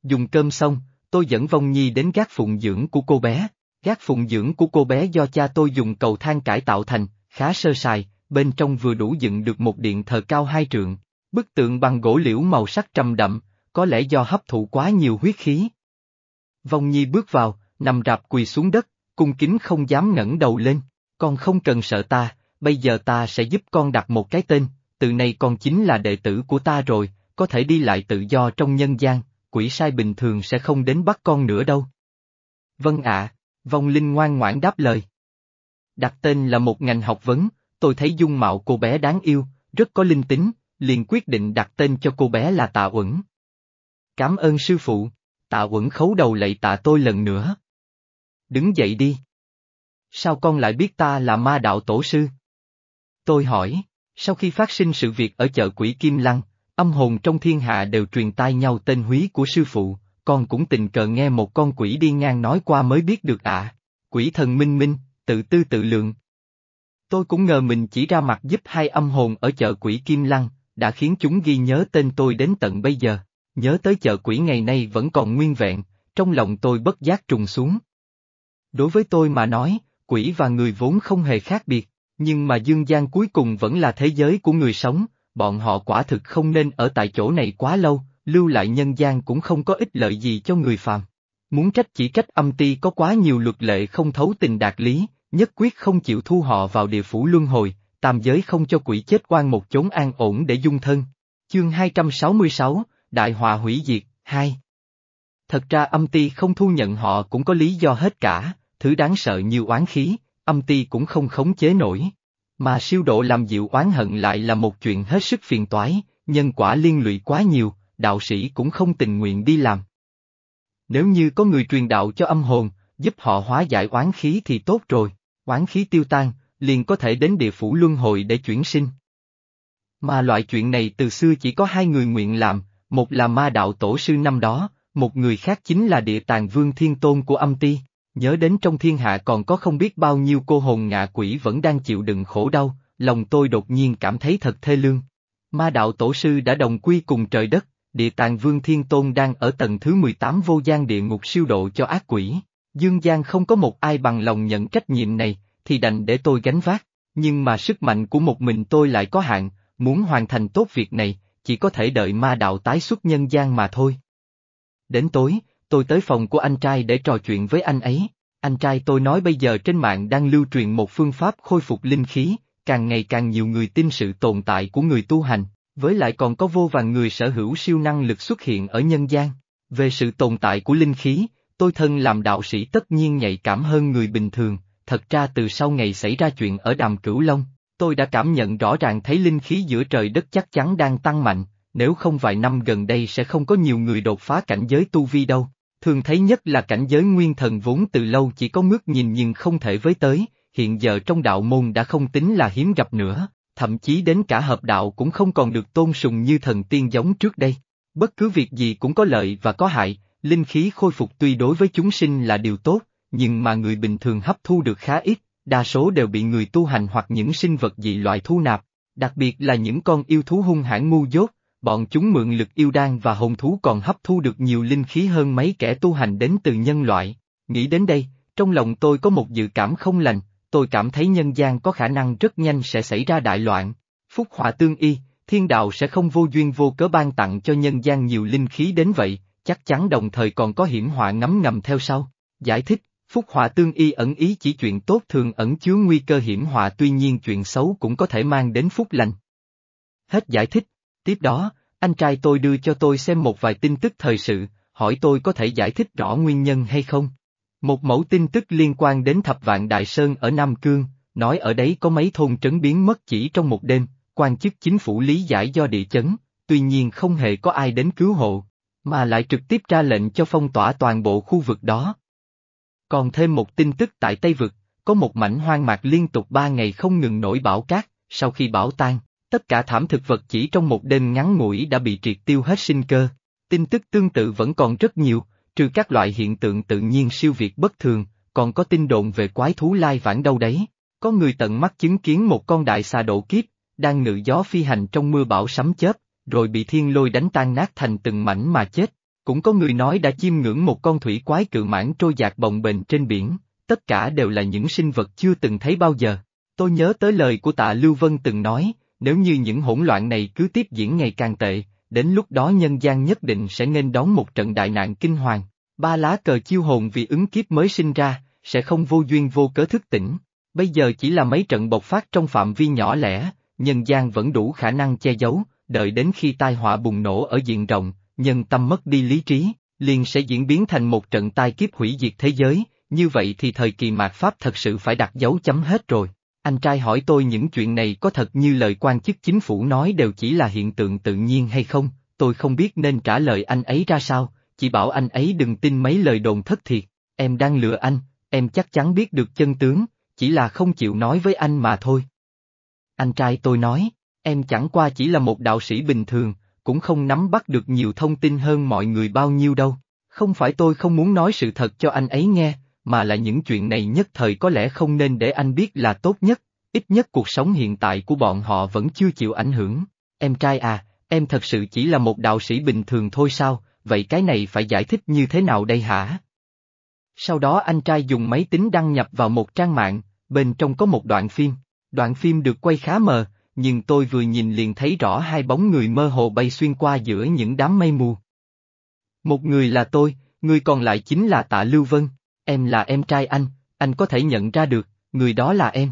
Dùng cơm xong, tôi dẫn Vong Nhi đến gác phụng dưỡng của cô bé. Gác phụng dưỡng của cô bé do cha tôi dùng cầu thang cải tạo thành, khá sơ sài, bên trong vừa đủ dựng được một điện thờ cao hai trượng. Bức tượng bằng gỗ liễu màu sắc trầm đậm, có lẽ do hấp thụ quá nhiều huyết khí. Vong Nhi bước vào, nằm rạp quỳ xuống đất, cung kính không dám ngẩng đầu lên. Con không cần sợ ta, bây giờ ta sẽ giúp con đặt một cái tên, từ nay con chính là đệ tử của ta rồi, có thể đi lại tự do trong nhân gian, quỷ sai bình thường sẽ không đến bắt con nữa đâu. Vâng ạ, vong linh ngoan ngoãn đáp lời. Đặt tên là một ngành học vấn, tôi thấy dung mạo cô bé đáng yêu, rất có linh tính, liền quyết định đặt tên cho cô bé là Tạ Uẩn. Cảm ơn sư phụ, Tạ Uẩn khấu đầu lạy tạ tôi lần nữa. Đứng dậy đi. Sao con lại biết ta là ma đạo tổ sư? Tôi hỏi, sau khi phát sinh sự việc ở chợ quỷ Kim Lăng, âm hồn trong thiên hạ đều truyền tai nhau tên húy của sư phụ, con cũng tình cờ nghe một con quỷ đi ngang nói qua mới biết được ạ. Quỷ thần minh minh, tự tư tự lượng. Tôi cũng ngờ mình chỉ ra mặt giúp hai âm hồn ở chợ quỷ Kim Lăng, đã khiến chúng ghi nhớ tên tôi đến tận bây giờ. Nhớ tới chợ quỷ ngày nay vẫn còn nguyên vẹn, trong lòng tôi bất giác trùng xuống. Đối với tôi mà nói, quỷ và người vốn không hề khác biệt, nhưng mà dương gian cuối cùng vẫn là thế giới của người sống, bọn họ quả thực không nên ở tại chỗ này quá lâu, lưu lại nhân gian cũng không có ích lợi gì cho người phàm. Muốn trách chỉ trách âm ti có quá nhiều luật lệ không thấu tình đạt lý, nhất quyết không chịu thu họ vào địa phủ luân hồi, tam giới không cho quỷ chết quan một chốn an ổn để dung thân. Chương 266, Đại Hòa Hủy Diệt, 2 Thật ra âm ti không thu nhận họ cũng có lý do hết cả, thứ đáng sợ như oán khí, âm ti cũng không khống chế nổi. Mà siêu độ làm dịu oán hận lại là một chuyện hết sức phiền toái, nhân quả liên lụy quá nhiều, đạo sĩ cũng không tình nguyện đi làm. Nếu như có người truyền đạo cho âm hồn, giúp họ hóa giải oán khí thì tốt rồi, oán khí tiêu tan, liền có thể đến địa phủ luân hồi để chuyển sinh. Mà loại chuyện này từ xưa chỉ có hai người nguyện làm, một là ma đạo tổ sư năm đó, một người khác chính là địa tàng vương thiên tôn của âm ti. Nhớ đến trong thiên hạ còn có không biết bao nhiêu cô hồn ngạ quỷ vẫn đang chịu đựng khổ đau, lòng tôi đột nhiên cảm thấy thật thê lương. Ma đạo tổ sư đã đồng quy cùng trời đất, địa tàng vương thiên tôn đang ở tầng thứ 18 vô gian địa ngục siêu độ cho ác quỷ. Dương gian không có một ai bằng lòng nhận trách nhiệm này, thì đành để tôi gánh vác. Nhưng mà sức mạnh của một mình tôi lại có hạn, muốn hoàn thành tốt việc này, chỉ có thể đợi ma đạo tái xuất nhân gian mà thôi. Đến tối, tôi tới phòng của anh trai để trò chuyện với anh ấy. Anh trai tôi nói bây giờ trên mạng đang lưu truyền một phương pháp khôi phục linh khí, càng ngày càng nhiều người tin sự tồn tại của người tu hành, với lại còn có vô vàng người sở hữu siêu năng lực xuất hiện ở nhân gian. Về sự tồn tại của linh khí, tôi thân làm đạo sĩ tất nhiên nhạy cảm hơn người bình thường, thật ra từ sau ngày xảy ra chuyện ở đàm cửu Long, tôi đã cảm nhận rõ ràng thấy linh khí giữa trời đất chắc chắn đang tăng mạnh, nếu không vài năm gần đây sẽ không có nhiều người đột phá cảnh giới tu vi đâu. Thường thấy nhất là cảnh giới nguyên thần vốn từ lâu chỉ có ngước nhìn nhưng không thể với tới, hiện giờ trong đạo môn đã không tính là hiếm gặp nữa, thậm chí đến cả hợp đạo cũng không còn được tôn sùng như thần tiên giống trước đây. Bất cứ việc gì cũng có lợi và có hại, linh khí khôi phục tuy đối với chúng sinh là điều tốt, nhưng mà người bình thường hấp thu được khá ít, đa số đều bị người tu hành hoặc những sinh vật dị loại thu nạp, đặc biệt là những con yêu thú hung hãn ngu dốt, bọn chúng mượn lực yêu đan và hồn thú còn hấp thu được nhiều linh khí hơn mấy kẻ tu hành đến từ nhân loại. Nghĩ đến đây, trong lòng tôi có một dự cảm không lành, tôi cảm thấy nhân gian có khả năng rất nhanh sẽ xảy ra đại loạn. Phúc họa tương y, thiên đạo sẽ không vô duyên vô cớ ban tặng cho nhân gian nhiều linh khí đến vậy, chắc chắn đồng thời còn có hiểm họa ngấm ngầm theo sau. Giải thích, Phúc họa tương y ẩn ý chỉ chuyện tốt thường ẩn chứa nguy cơ hiểm họa tuy nhiên chuyện xấu cũng có thể mang đến phúc lành. Hết giải thích, tiếp đó, anh trai tôi đưa cho tôi xem một vài tin tức thời sự, hỏi tôi có thể giải thích rõ nguyên nhân hay không. Một mẫu tin tức liên quan đến thập vạn Đại Sơn ở Nam Cương, nói ở đấy có mấy thôn trấn biến mất chỉ trong một đêm, quan chức chính phủ lý giải do địa chấn, tuy nhiên không hề có ai đến cứu hộ, mà lại trực tiếp ra lệnh cho phong tỏa toàn bộ khu vực đó. Còn thêm một tin tức tại Tây Vực, có một mảnh hoang mạc liên tục ba ngày không ngừng nổi bão cát, sau khi bão tan, tất cả thảm thực vật chỉ trong một đêm ngắn ngủi đã bị triệt tiêu hết sinh cơ. Tin tức tương tự vẫn còn rất nhiều, trừ các loại hiện tượng tự nhiên siêu việt bất thường, còn có tin đồn về quái thú lai vãng đâu đấy. Có người tận mắt chứng kiến một con đại xà độ kiếp, đang ngự gió phi hành trong mưa bão sấm chớp, rồi bị thiên lôi đánh tan nát thành từng mảnh mà chết. Cũng có người nói đã chiêm ngưỡng một con thủy quái cự mãn trôi dạt bồng bềnh trên biển, tất cả đều là những sinh vật chưa từng thấy bao giờ. Tôi nhớ tới lời của tạ Lưu Vân từng nói, nếu như những hỗn loạn này cứ tiếp diễn ngày càng tệ, đến lúc đó nhân gian nhất định sẽ nên đón một trận đại nạn kinh hoàng. Ba lá cờ chiêu hồn vì ứng kiếp mới sinh ra, sẽ không vô duyên vô cớ thức tỉnh. Bây giờ chỉ là mấy trận bộc phát trong phạm vi nhỏ lẻ, nhân gian vẫn đủ khả năng che giấu, đợi đến khi tai họa bùng nổ ở diện rộng, nhân tâm mất đi lý trí, liền sẽ diễn biến thành một trận tai kiếp hủy diệt thế giới, như vậy thì thời kỳ mạt Pháp thật sự phải đặt dấu chấm hết rồi. Anh trai hỏi tôi những chuyện này có thật như lời quan chức chính phủ nói đều chỉ là hiện tượng tự nhiên hay không, tôi không biết nên trả lời anh ấy ra sao, chỉ bảo anh ấy đừng tin mấy lời đồn thất thiệt, em đang lừa anh, em chắc chắn biết được chân tướng, chỉ là không chịu nói với anh mà thôi. Anh trai tôi nói, em chẳng qua chỉ là một đạo sĩ bình thường, cũng không nắm bắt được nhiều thông tin hơn mọi người bao nhiêu đâu. Không phải tôi không muốn nói sự thật cho anh ấy nghe, mà là những chuyện này nhất thời có lẽ không nên để anh biết là tốt nhất, ít nhất cuộc sống hiện tại của bọn họ vẫn chưa chịu ảnh hưởng. Em trai à, em thật sự chỉ là một đạo sĩ bình thường thôi sao, vậy cái này phải giải thích như thế nào đây hả? Sau đó anh trai dùng máy tính đăng nhập vào một trang mạng, bên trong có một đoạn phim. Đoạn phim được quay khá mờ, nhưng tôi vừa nhìn liền thấy rõ hai bóng người mơ hồ bay xuyên qua giữa những đám mây mù. Một người là tôi, người còn lại chính là Tạ Lưu Vân, em là em trai anh, anh có thể nhận ra được, người đó là em.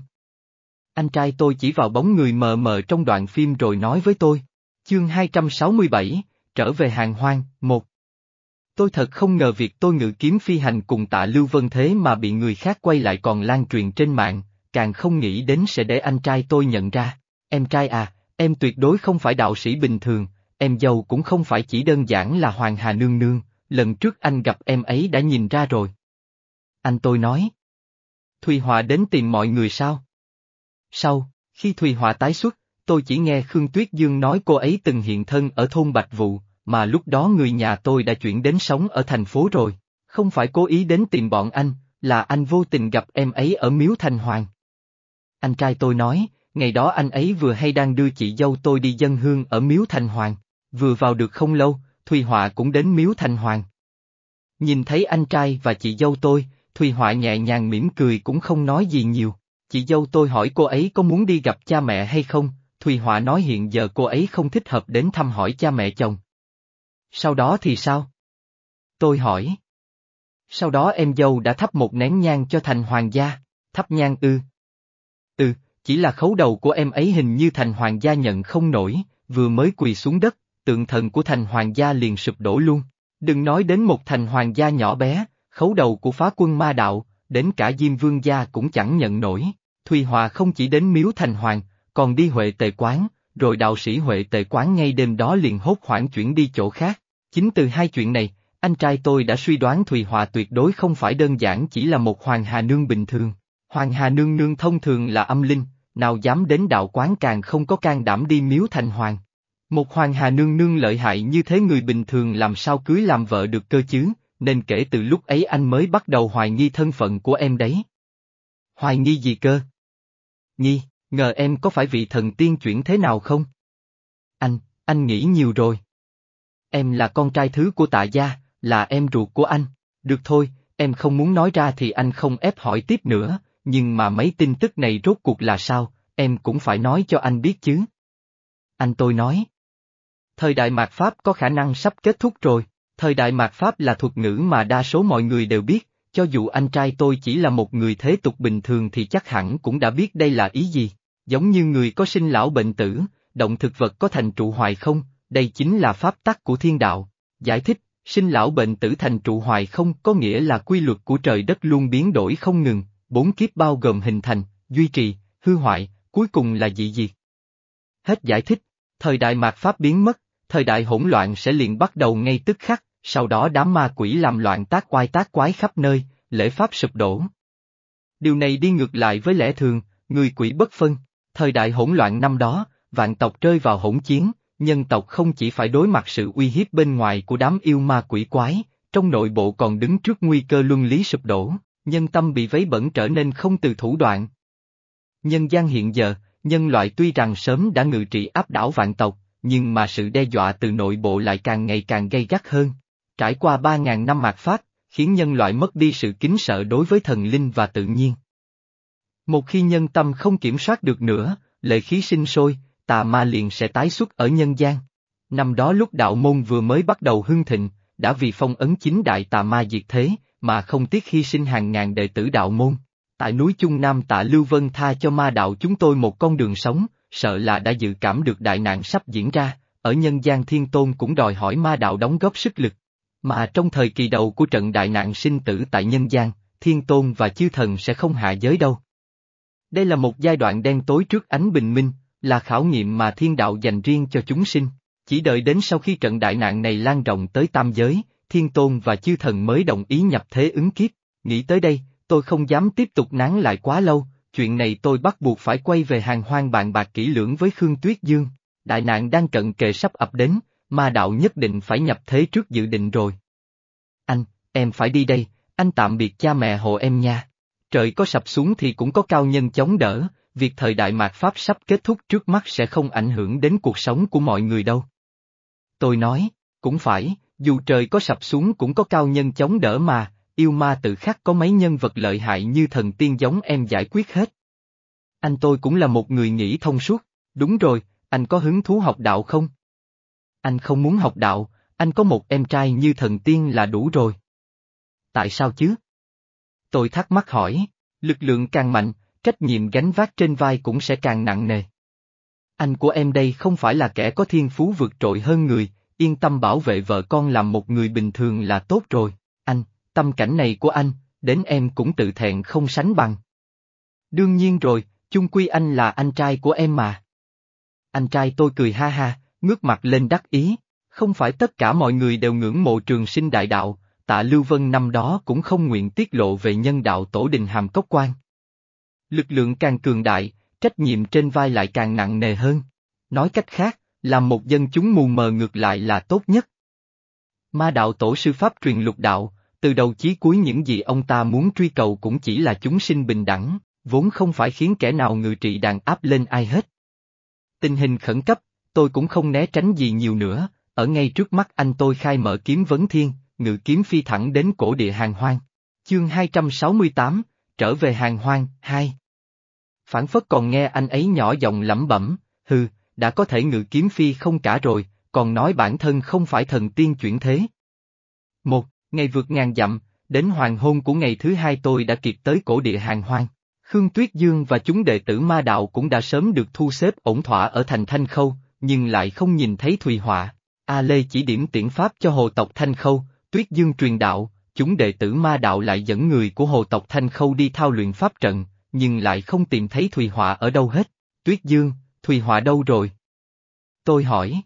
Anh trai tôi chỉ vào bóng người mờ mờ trong đoạn phim rồi nói với tôi. Chương 267, trở về hàng hoang, một. Tôi thật không ngờ việc tôi ngự kiếm phi hành cùng tạ Lưu Vân thế mà bị người khác quay lại còn lan truyền trên mạng, càng không nghĩ đến sẽ để anh trai tôi nhận ra. Em trai à, em tuyệt đối không phải đạo sĩ bình thường, em dâu cũng không phải chỉ đơn giản là Hoàng Hà Nương Nương, lần trước anh gặp em ấy đã nhìn ra rồi. Anh tôi nói. Thùy Họa đến tìm mọi người sao? Sau, khi Thùy Họa tái xuất, tôi chỉ nghe Khương Tuyết Dương nói cô ấy từng hiện thân ở thôn Bạch Vụ, mà lúc đó người nhà tôi đã chuyển đến sống ở thành phố rồi. Không phải cố ý đến tìm bọn anh, là anh vô tình gặp em ấy ở Miếu Thành Hoàng. Anh trai tôi nói, ngày đó anh ấy vừa hay đang đưa chị dâu tôi đi dân hương ở Miếu Thành Hoàng, vừa vào được không lâu, Thùy Họa cũng đến Miếu Thành Hoàng. Nhìn thấy anh trai và chị dâu tôi, Thùy Họa nhẹ nhàng mỉm cười cũng không nói gì nhiều. Chị dâu tôi hỏi cô ấy có muốn đi gặp cha mẹ hay không, Thùy Họa nói hiện giờ cô ấy không thích hợp đến thăm hỏi cha mẹ chồng. Sau đó thì sao? Tôi hỏi. Sau đó em dâu đã thắp một nén nhang cho thành hoàng gia, thắp nhang ư. Ừ, chỉ là khấu đầu của em ấy hình như thành hoàng gia nhận không nổi, vừa mới quỳ xuống đất, tượng thần của thành hoàng gia liền sụp đổ luôn. Đừng nói đến một thành hoàng gia nhỏ bé, khấu đầu của phá quân ma đạo, đến cả Diêm Vương gia cũng chẳng nhận nổi. Thùy Hòa không chỉ đến miếu thành hoàng, còn đi Huệ Tề Quán, rồi đạo sĩ Huệ Tề Quán ngay đêm đó liền hốt hoảng chuyển đi chỗ khác. Chính từ hai chuyện này, anh trai tôi đã suy đoán Thùy Hòa tuyệt đối không phải đơn giản chỉ là một Hoàng Hà Nương bình thường. Hoàng Hà Nương Nương thông thường là âm linh, nào dám đến đạo quán càng không có can đảm đi miếu thành hoàng. Một Hoàng Hà Nương Nương lợi hại như thế người bình thường làm sao cưới làm vợ được cơ chứ, nên kể từ lúc ấy anh mới bắt đầu hoài nghi thân phận của em đấy. Hoài nghi gì cơ? Nghi, ngờ em có phải vị thần tiên chuyển thế nào không? Anh, anh nghĩ nhiều rồi. Em là con trai thứ của tạ gia, là em ruột của anh. Được thôi, em không muốn nói ra thì anh không ép hỏi tiếp nữa, nhưng mà mấy tin tức này rốt cuộc là sao, em cũng phải nói cho anh biết chứ. Anh tôi nói. Thời đại mạt Pháp có khả năng sắp kết thúc rồi, thời đại mạt Pháp là thuật ngữ mà đa số mọi người đều biết, cho dù anh trai tôi chỉ là một người thế tục bình thường thì chắc hẳn cũng đã biết đây là ý gì, giống như người có sinh lão bệnh tử, động thực vật có thành trụ hoài không, đây chính là pháp tắc của thiên đạo. Giải thích, sinh lão bệnh tử thành trụ hoài không có nghĩa là quy luật của trời đất luôn biến đổi không ngừng, bốn kiếp bao gồm hình thành, duy trì, hư hoại, cuối cùng là dị diệt. Hết giải thích, thời đại mạt Pháp biến mất, thời đại hỗn loạn sẽ liền bắt đầu ngay tức khắc, sau đó đám ma quỷ làm loạn tác oai tác quái khắp nơi, lễ Pháp sụp đổ. Điều này đi ngược lại với lẽ thường, người quỷ bất phân, thời đại hỗn loạn năm đó, vạn tộc rơi vào hỗn chiến, nhân tộc không chỉ phải đối mặt sự uy hiếp bên ngoài của đám yêu ma quỷ quái, trong nội bộ còn đứng trước nguy cơ luân lý sụp đổ, nhân tâm bị vấy bẩn trở nên không từ thủ đoạn. Nhân gian hiện giờ, nhân loại tuy rằng sớm đã ngự trị áp đảo vạn tộc, nhưng mà sự đe dọa từ nội bộ lại càng ngày càng gây gắt hơn. Trải qua 3.000 năm mạt Pháp, khiến nhân loại mất đi sự kính sợ đối với thần linh và tự nhiên. Một khi nhân tâm không kiểm soát được nữa, lệ khí sinh sôi, tà ma liền sẽ tái xuất ở nhân gian. Năm đó lúc đạo môn vừa mới bắt đầu hưng thịnh, đã vì phong ấn chính đại tà ma diệt thế, mà không tiếc hy sinh hàng ngàn đệ tử đạo môn. Tại núi Trung Nam tạ Lưu Vân tha cho ma đạo chúng tôi một con đường sống, sợ là đã dự cảm được đại nạn sắp diễn ra, ở nhân gian thiên tôn cũng đòi hỏi ma đạo đóng góp sức lực. Mà trong thời kỳ đầu của trận đại nạn sinh tử tại nhân gian, thiên tôn và chư thần sẽ không hạ giới đâu. Đây là một giai đoạn đen tối trước ánh bình minh, là khảo nghiệm mà thiên đạo dành riêng cho chúng sinh. Chỉ đợi đến sau khi trận đại nạn này lan rộng tới tam giới, thiên tôn và chư thần mới đồng ý nhập thế ứng kiếp. Nghĩ tới đây, tôi không dám tiếp tục nán lại quá lâu, chuyện này tôi bắt buộc phải quay về hàng hoang bàn bạc kỹ lưỡng với Khương Tuyết Dương. Đại nạn đang cận kề sắp ập đến, ma đạo nhất định phải nhập thế trước dự định rồi. Anh, em phải đi đây, anh tạm biệt cha mẹ hộ em nha. Trời có sập xuống thì cũng có cao nhân chống đỡ, việc thời đại mạt Pháp sắp kết thúc trước mắt sẽ không ảnh hưởng đến cuộc sống của mọi người đâu. Tôi nói, cũng phải, dù trời có sập xuống cũng có cao nhân chống đỡ mà, yêu ma tự khắc có mấy nhân vật lợi hại như thần tiên giống em giải quyết hết. Anh tôi cũng là một người nghĩ thông suốt, đúng rồi, anh có hứng thú học đạo không? Anh không muốn học đạo, anh có một em trai như thần tiên là đủ rồi. Tại sao chứ? Tôi thắc mắc hỏi, lực lượng càng mạnh, trách nhiệm gánh vác trên vai cũng sẽ càng nặng nề. Anh của em đây không phải là kẻ có thiên phú vượt trội hơn người, yên tâm bảo vệ vợ con làm một người bình thường là tốt rồi. Anh, tâm cảnh này của anh, đến em cũng tự thẹn không sánh bằng. Đương nhiên rồi, chung quy anh là anh trai của em mà. Anh trai tôi cười ha ha, ngước mặt lên đắc ý, không phải tất cả mọi người đều ngưỡng mộ trường sinh đại đạo, tạ Lưu Vân năm đó cũng không nguyện tiết lộ về nhân đạo tổ đình hàm cốc quan. Lực lượng càng cường đại, trách nhiệm trên vai lại càng nặng nề hơn. Nói cách khác, làm một dân chúng mù mờ ngược lại là tốt nhất. Ma đạo tổ sư Pháp truyền lục đạo, từ đầu chí cuối những gì ông ta muốn truy cầu cũng chỉ là chúng sinh bình đẳng, vốn không phải khiến kẻ nào ngự trị đàn áp lên ai hết. Tình hình khẩn cấp, tôi cũng không né tránh gì nhiều nữa, ở ngay trước mắt anh tôi khai mở kiếm vấn thiên, ngự kiếm phi thẳng đến cổ địa hàng hoang. Chương 268, trở về hàng hoang, 2. Phản phất còn nghe anh ấy nhỏ giọng lẩm bẩm, hừ, đã có thể ngự kiếm phi không cả rồi, còn nói bản thân không phải thần tiên chuyển thế. Một, ngày vượt ngàn dặm, đến hoàng hôn của ngày thứ hai tôi đã kịp tới cổ địa hàng hoang. Khương Tuyết Dương và chúng đệ tử ma đạo cũng đã sớm được thu xếp ổn thỏa ở thành Thanh Khâu, nhưng lại không nhìn thấy Thùy Họa. A Lê chỉ điểm tiễn pháp cho hồ tộc Thanh Khâu, Tuyết Dương truyền đạo, chúng đệ tử ma đạo lại dẫn người của hồ tộc Thanh Khâu đi thao luyện pháp trận, nhưng lại không tìm thấy Thùy Họa ở đâu hết. Tuyết Dương, Thùy Họa đâu rồi? Tôi hỏi.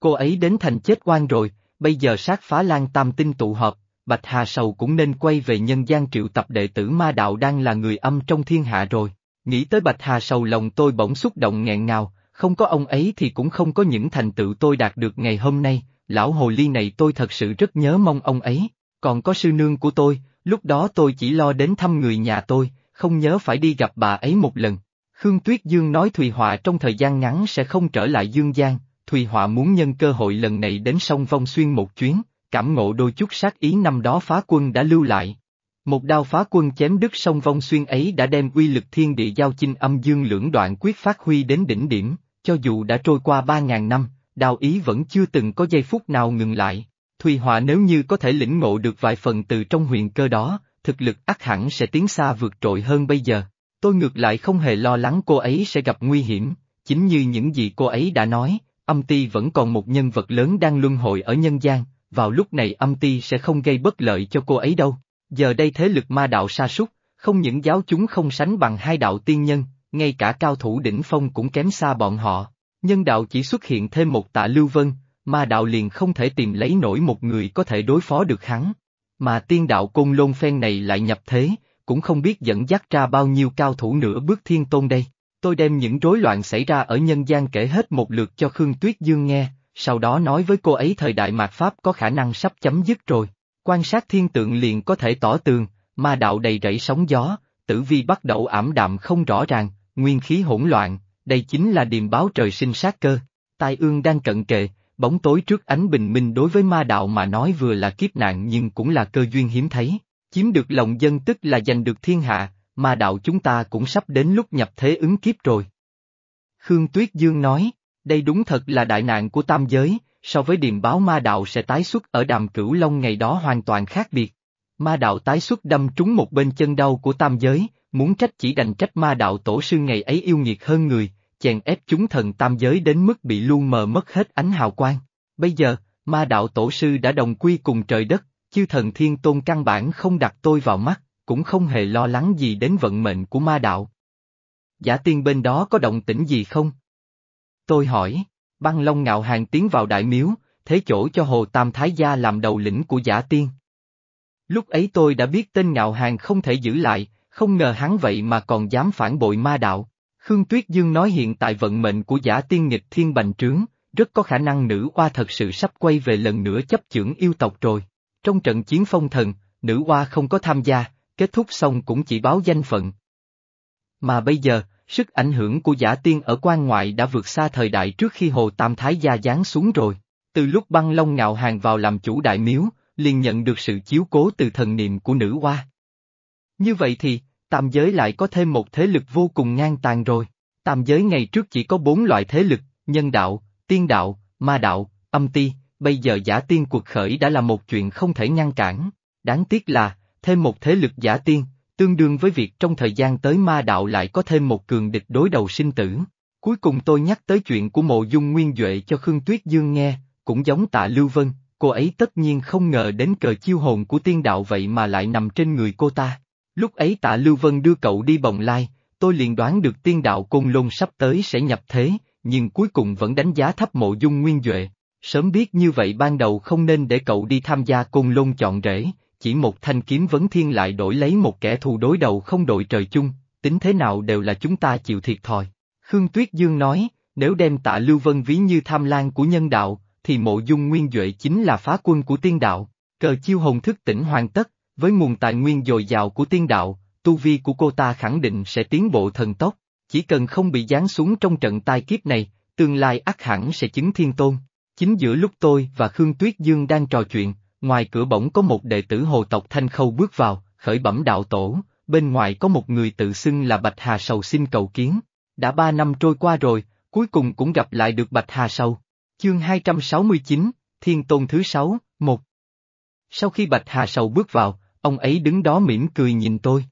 Cô ấy đến thành chết oan rồi, bây giờ sát phá lan tam tinh tụ họp, Bạch Hà Sầu cũng nên quay về nhân gian triệu tập đệ tử ma đạo đang là người âm trong thiên hạ rồi. Nghĩ tới Bạch Hà Sầu lòng tôi bỗng xúc động nghẹn ngào, không có ông ấy thì cũng không có những thành tựu tôi đạt được ngày hôm nay, lão hồ ly này tôi thật sự rất nhớ mong ông ấy, còn có sư nương của tôi, lúc đó tôi chỉ lo đến thăm người nhà tôi, không nhớ phải đi gặp bà ấy một lần. Khương Tuyết Dương nói Thùy Họa trong thời gian ngắn sẽ không trở lại Dương Giang, Thùy Họa muốn nhân cơ hội lần này đến sông Vong Xuyên một chuyến, cảm ngộ đôi chút sát ý năm đó phá quân đã lưu lại. Một đao phá quân chém đứt sông Vong Xuyên ấy đã đem uy lực thiên địa giao chinh âm dương lưỡng đoạn quyết phát huy đến đỉnh điểm, cho dù đã trôi qua ba ngàn năm, đao ý vẫn chưa từng có giây phút nào ngừng lại. Thùy Họa nếu như có thể lĩnh ngộ được vài phần từ trong huyền cơ đó, thực lực ắt hẳn sẽ tiến xa vượt trội hơn bây giờ. Tôi ngược lại không hề lo lắng cô ấy sẽ gặp nguy hiểm, chính như những gì cô ấy đã nói, âm ti vẫn còn một nhân vật lớn đang luân hồi ở nhân gian, vào lúc này âm ti sẽ không gây bất lợi cho cô ấy đâu. Giờ đây thế lực ma đạo sa sút, không những giáo chúng không sánh bằng hai đạo tiên nhân, ngay cả cao thủ đỉnh phong cũng kém xa bọn họ. Nhân đạo chỉ xuất hiện thêm một tạ lưu vân, ma đạo liền không thể tìm lấy nổi một người có thể đối phó được hắn. Mà tiên đạo côn lôn phen này lại nhập thế, cũng không biết dẫn dắt ra bao nhiêu cao thủ nữa bước thiên tôn đây. Tôi đem những rối loạn xảy ra ở nhân gian kể hết một lượt cho Khương Tuyết Dương nghe, sau đó nói với cô ấy thời đại mạt Pháp có khả năng sắp chấm dứt rồi. Quan sát thiên tượng liền có thể tỏ tường, ma đạo đầy rẫy sóng gió, tử vi bắt đầu ảm đạm không rõ ràng, nguyên khí hỗn loạn, đây chính là điềm báo trời sinh sát cơ. Tai ương đang cận kề, bóng tối trước ánh bình minh đối với ma đạo mà nói vừa là kiếp nạn nhưng cũng là cơ duyên hiếm thấy. Chiếm được lòng dân tức là giành được thiên hạ, ma đạo chúng ta cũng sắp đến lúc nhập thế ứng kiếp rồi. Khương Tuyết Dương nói, đây đúng thật là đại nạn của tam giới, so với điềm báo ma đạo sẽ tái xuất ở đàm cửu long ngày đó hoàn toàn khác biệt. Ma đạo tái xuất đâm trúng một bên chân đau của tam giới, muốn trách chỉ đành trách ma đạo tổ sư ngày ấy yêu nghiệt hơn người, chèn ép chúng thần tam giới đến mức bị lu mờ mất hết ánh hào quang. Bây giờ, ma đạo tổ sư đã đồng quy cùng trời đất, chư thần thiên tôn căn bản không đặt tôi vào mắt, cũng không hề lo lắng gì đến vận mệnh của ma đạo. Giả tiên bên đó có động tĩnh gì không? Tôi hỏi, băng long ngạo hàng tiến vào đại miếu, thế chỗ cho Hồ Tam Thái Gia làm đầu lĩnh của giả tiên. Lúc ấy tôi đã biết tên ngạo hàng không thể giữ lại, không ngờ hắn vậy mà còn dám phản bội ma đạo. Khương Tuyết Dương nói hiện tại vận mệnh của giả tiên nghịch thiên bành trướng, rất có khả năng nữ oa thật sự sắp quay về lần nữa chấp chưởng yêu tộc rồi. Trong trận chiến phong thần, nữ oa không có tham gia, kết thúc xong cũng chỉ báo danh phận. Mà bây giờ, sức ảnh hưởng của giả tiên ở quan ngoại đã vượt xa thời đại trước khi Hồ Tam Thái gia giáng xuống rồi. Từ lúc băng long ngạo hàng vào làm chủ đại miếu, liền nhận được sự chiếu cố từ thần niệm của nữ hoa. Như vậy thì, tam giới lại có thêm một thế lực vô cùng ngang tàn rồi. Tam giới ngày trước chỉ có bốn loại thế lực, nhân đạo, tiên đạo, ma đạo, âm ti, bây giờ giả tiên cuộc khởi đã là một chuyện không thể ngăn cản. Đáng tiếc là, thêm một thế lực giả tiên, tương đương với việc trong thời gian tới ma đạo lại có thêm một cường địch đối đầu sinh tử. Cuối cùng tôi nhắc tới chuyện của mộ dung nguyên Duệ cho Khương Tuyết Dương nghe, cũng giống tạ Lưu Vân, cô ấy tất nhiên không ngờ đến cờ chiêu hồn của tiên đạo vậy mà lại nằm trên người cô ta. Lúc ấy tạ Lưu Vân đưa cậu đi bồng lai, tôi liền đoán được tiên đạo côn lôn sắp tới sẽ nhập thế, nhưng cuối cùng vẫn đánh giá thấp mộ dung nguyên Duệ. Sớm biết như vậy ban đầu không nên để cậu đi tham gia côn lôn chọn rễ, chỉ một thanh kiếm vấn thiên lại đổi lấy một kẻ thù đối đầu không đội trời chung, tính thế nào đều là chúng ta chịu thiệt thòi. Khương Tuyết Dương nói, nếu đem tạ Lưu Vân ví như tham lan của nhân đạo, thì mộ dung nguyên Duệ chính là phá quân của tiên đạo, cờ chiêu hồng thức tỉnh hoàn tất, với nguồn tài nguyên dồi dào của tiên đạo, tu vi của cô ta khẳng định sẽ tiến bộ thần tốc, chỉ cần không bị giáng xuống trong trận tai kiếp này, tương lai ắt hẳn sẽ chứng thiên tôn. Chính giữa lúc tôi và Khương Tuyết Dương đang trò chuyện, ngoài cửa bỗng có một đệ tử hồ tộc Thanh Khâu bước vào, khởi bẩm đạo tổ, bên ngoài có một người tự xưng là Bạch Hà Sầu xin cầu kiến. Đã ba năm trôi qua rồi, cuối cùng cũng gặp lại được Bạch Hà Sầu. Chương 269, Thiên Tôn thứ sáu, một. Sau khi Bạch Hà Sầu bước vào, ông ấy đứng đó mỉm cười nhìn tôi.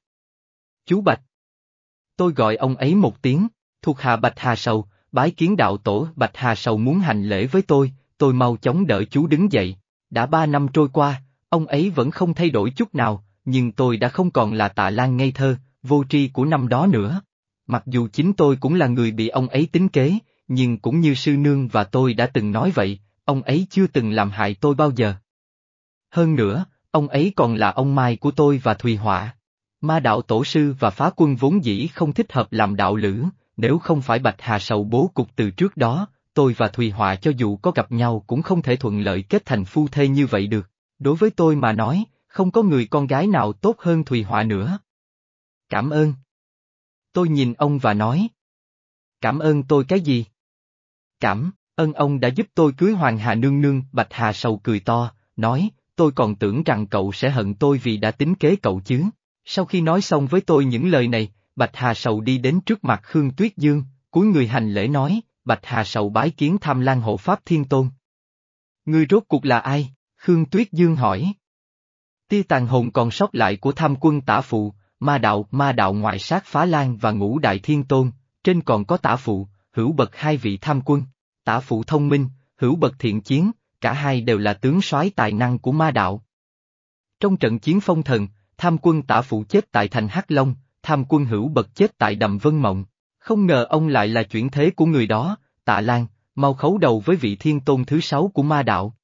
Chú Bạch. Tôi gọi ông ấy một tiếng, thuộc hạ Bạch Hà Sầu, bái kiến đạo tổ Bạch Hà Sầu muốn hành lễ với tôi, tôi mau chóng đỡ chú đứng dậy. Đã ba năm trôi qua, ông ấy vẫn không thay đổi chút nào, nhưng tôi đã không còn là tạ lan ngây thơ, vô tri của năm đó nữa. Mặc dù chính tôi cũng là người bị ông ấy tính kế, nhưng cũng như sư nương và tôi đã từng nói vậy, ông ấy chưa từng làm hại tôi bao giờ. Hơn nữa, ông ấy còn là ông Mai của tôi và Thùy Họa. Ma đạo tổ sư và phá quân vốn dĩ không thích hợp làm đạo lữ, nếu không phải Bạch Hà Sầu bố cục từ trước đó, tôi và Thùy Họa cho dù có gặp nhau cũng không thể thuận lợi kết thành phu thê như vậy được. Đối với tôi mà nói, không có người con gái nào tốt hơn Thùy Họa nữa. Cảm ơn. Tôi nhìn ông và nói. Cảm ơn tôi cái gì? Cảm, ơn ông đã giúp tôi cưới Hoàng Hà Nương Nương, Bạch Hà Sầu cười to, nói, tôi còn tưởng rằng cậu sẽ hận tôi vì đã tính kế cậu chứ. Sau khi nói xong với tôi những lời này, Bạch Hà Sầu đi đến trước mặt Khương Tuyết Dương, cúi người hành lễ nói, Bạch Hà Sầu bái kiến tham lan hộ Pháp Thiên Tôn. Ngươi rốt cuộc là ai? Khương Tuyết Dương hỏi. Tia tàn hồn còn sót lại của tham quân tả phụ, ma đạo, ma đạo ngoại sát phá lan và ngũ đại thiên tôn, trên còn có tả phụ, hữu bậc hai vị tham quân, tả phụ thông minh, hữu bậc thiện chiến, cả hai đều là tướng soái tài năng của ma đạo. Trong trận chiến phong thần, tham quân tả phụ chết tại thành Hắc Long, tham quân hữu bậc chết tại đầm Vân Mộng. Không ngờ ông lại là chuyển thế của người đó, tạ Lan, mau khấu đầu với vị thiên tôn thứ sáu của ma đạo.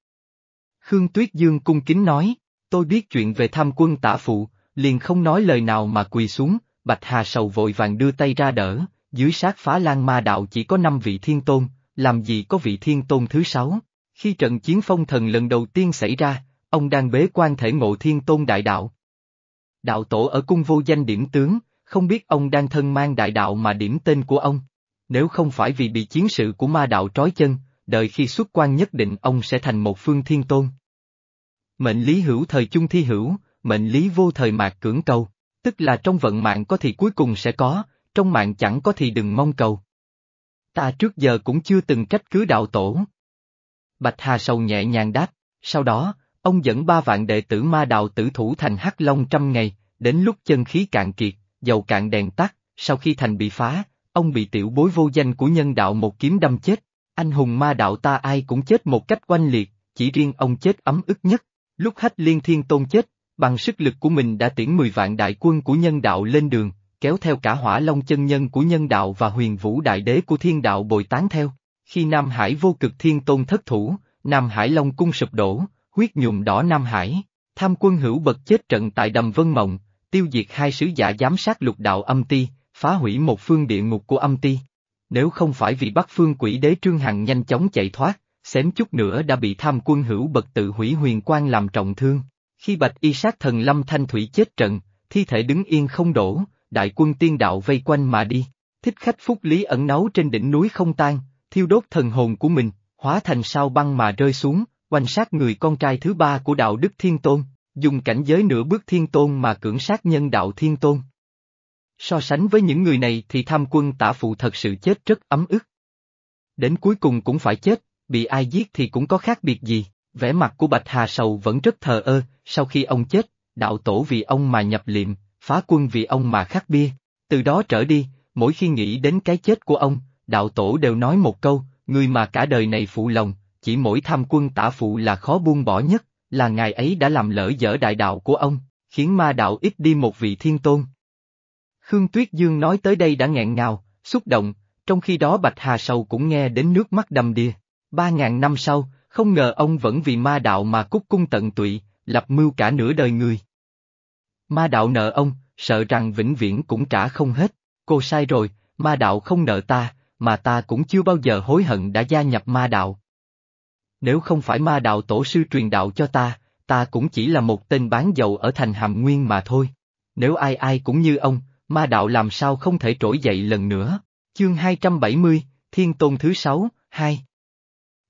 Khương Tuyết Dương cung kính nói, tôi biết chuyện về tham quân tả phụ, liền không nói lời nào mà quỳ xuống, Bạch Hà Sầu vội vàng đưa tay ra đỡ, dưới sát phá lan ma đạo chỉ có năm vị thiên tôn, làm gì có vị thiên tôn thứ sáu. Khi trận chiến phong thần lần đầu tiên xảy ra, ông đang bế quan thể ngộ thiên tôn đại đạo. Đạo tổ ở cung vô danh điểm tướng, không biết ông đang thân mang đại đạo mà điểm tên của ông. Nếu không phải vì bị chiến sự của ma đạo trói chân, đợi khi xuất quan nhất định ông sẽ thành một phương thiên tôn. Mệnh lý hữu thời chung thi hữu, mệnh lý vô thời mạc cưỡng cầu, tức là trong vận mạng có thì cuối cùng sẽ có, trong mạng chẳng có thì đừng mong cầu. Ta trước giờ cũng chưa từng trách cứ đạo tổ. Bạch Hà Sầu nhẹ nhàng đáp, sau đó, ông dẫn ba vạn đệ tử ma đạo tử thủ thành Hắc Long trăm ngày, đến lúc chân khí cạn kiệt, dầu cạn đèn tắt, sau khi thành bị phá, ông bị tiểu bối vô danh của nhân đạo một kiếm đâm chết. Anh hùng ma đạo ta ai cũng chết một cách oanh liệt, chỉ riêng ông chết ấm ức nhất. Lúc hách liên thiên tôn chết, bằng sức lực của mình đã tiễn 10 vạn đại quân của nhân đạo lên đường, kéo theo cả hỏa long chân nhân của nhân đạo và huyền vũ đại đế của thiên đạo bồi tán theo. Khi Nam Hải vô cực thiên tôn thất thủ, Nam Hải Long cung sụp đổ, huyết nhuộm đỏ Nam Hải, tham quân hữu bật chết trận tại đầm Vân Mộng, tiêu diệt hai sứ giả giám sát lục đạo âm ti, phá hủy một phương địa ngục của âm ti. Nếu không phải vì bắt phương quỷ đế Trương Hằng nhanh chóng chạy thoát, xém chút nữa đã bị tham quân hữu bật tự hủy huyền quan làm trọng thương. Khi bạch y sát thần lâm thanh thủy chết trận, thi thể đứng yên không đổ, đại quân tiên đạo vây quanh mà đi. Thích khách phúc lý ẩn náu trên đỉnh núi không tan, thiêu đốt thần hồn của mình, hóa thành sao băng mà rơi xuống, quanh sát người con trai thứ ba của đạo đức thiên tôn, dùng cảnh giới nửa bước thiên tôn mà cưỡng sát nhân đạo thiên tôn. So sánh với những người này thì tham quân tả phụ thật sự chết rất ấm ức. Đến cuối cùng cũng phải chết, bị ai giết thì cũng có khác biệt gì, vẻ mặt của Bạch Hà Sầu vẫn rất thờ ơ, sau khi ông chết, đạo tổ vì ông mà nhập liệm, phá quân vì ông mà khắc bia. Từ đó trở đi, mỗi khi nghĩ đến cái chết của ông, đạo tổ đều nói một câu, người mà cả đời này phụ lòng, chỉ mỗi tham quân tả phụ là khó buông bỏ nhất, là ngài ấy đã làm lỡ dở đại đạo của ông, khiến ma đạo ít đi một vị thiên tôn. Khương Tuyết Dương nói tới đây đã nghẹn ngào, xúc động, trong khi đó Bạch Hà Sầu cũng nghe đến nước mắt đầm đìa. Ba ngàn năm sau, không ngờ ông vẫn vì ma đạo mà cúc cung tận tụy, lập mưu cả nửa đời người. Ma đạo nợ ông, sợ rằng vĩnh viễn cũng trả không hết, cô sai rồi, ma đạo không nợ ta, mà ta cũng chưa bao giờ hối hận đã gia nhập ma đạo. Nếu không phải ma đạo tổ sư truyền đạo cho ta, ta cũng chỉ là một tên bán dầu ở thành hàm nguyên mà thôi. Nếu ai ai cũng như ông, ma đạo làm sao không thể trỗi dậy lần nữa. Chương 270, Thiên Tôn thứ sáu, hai.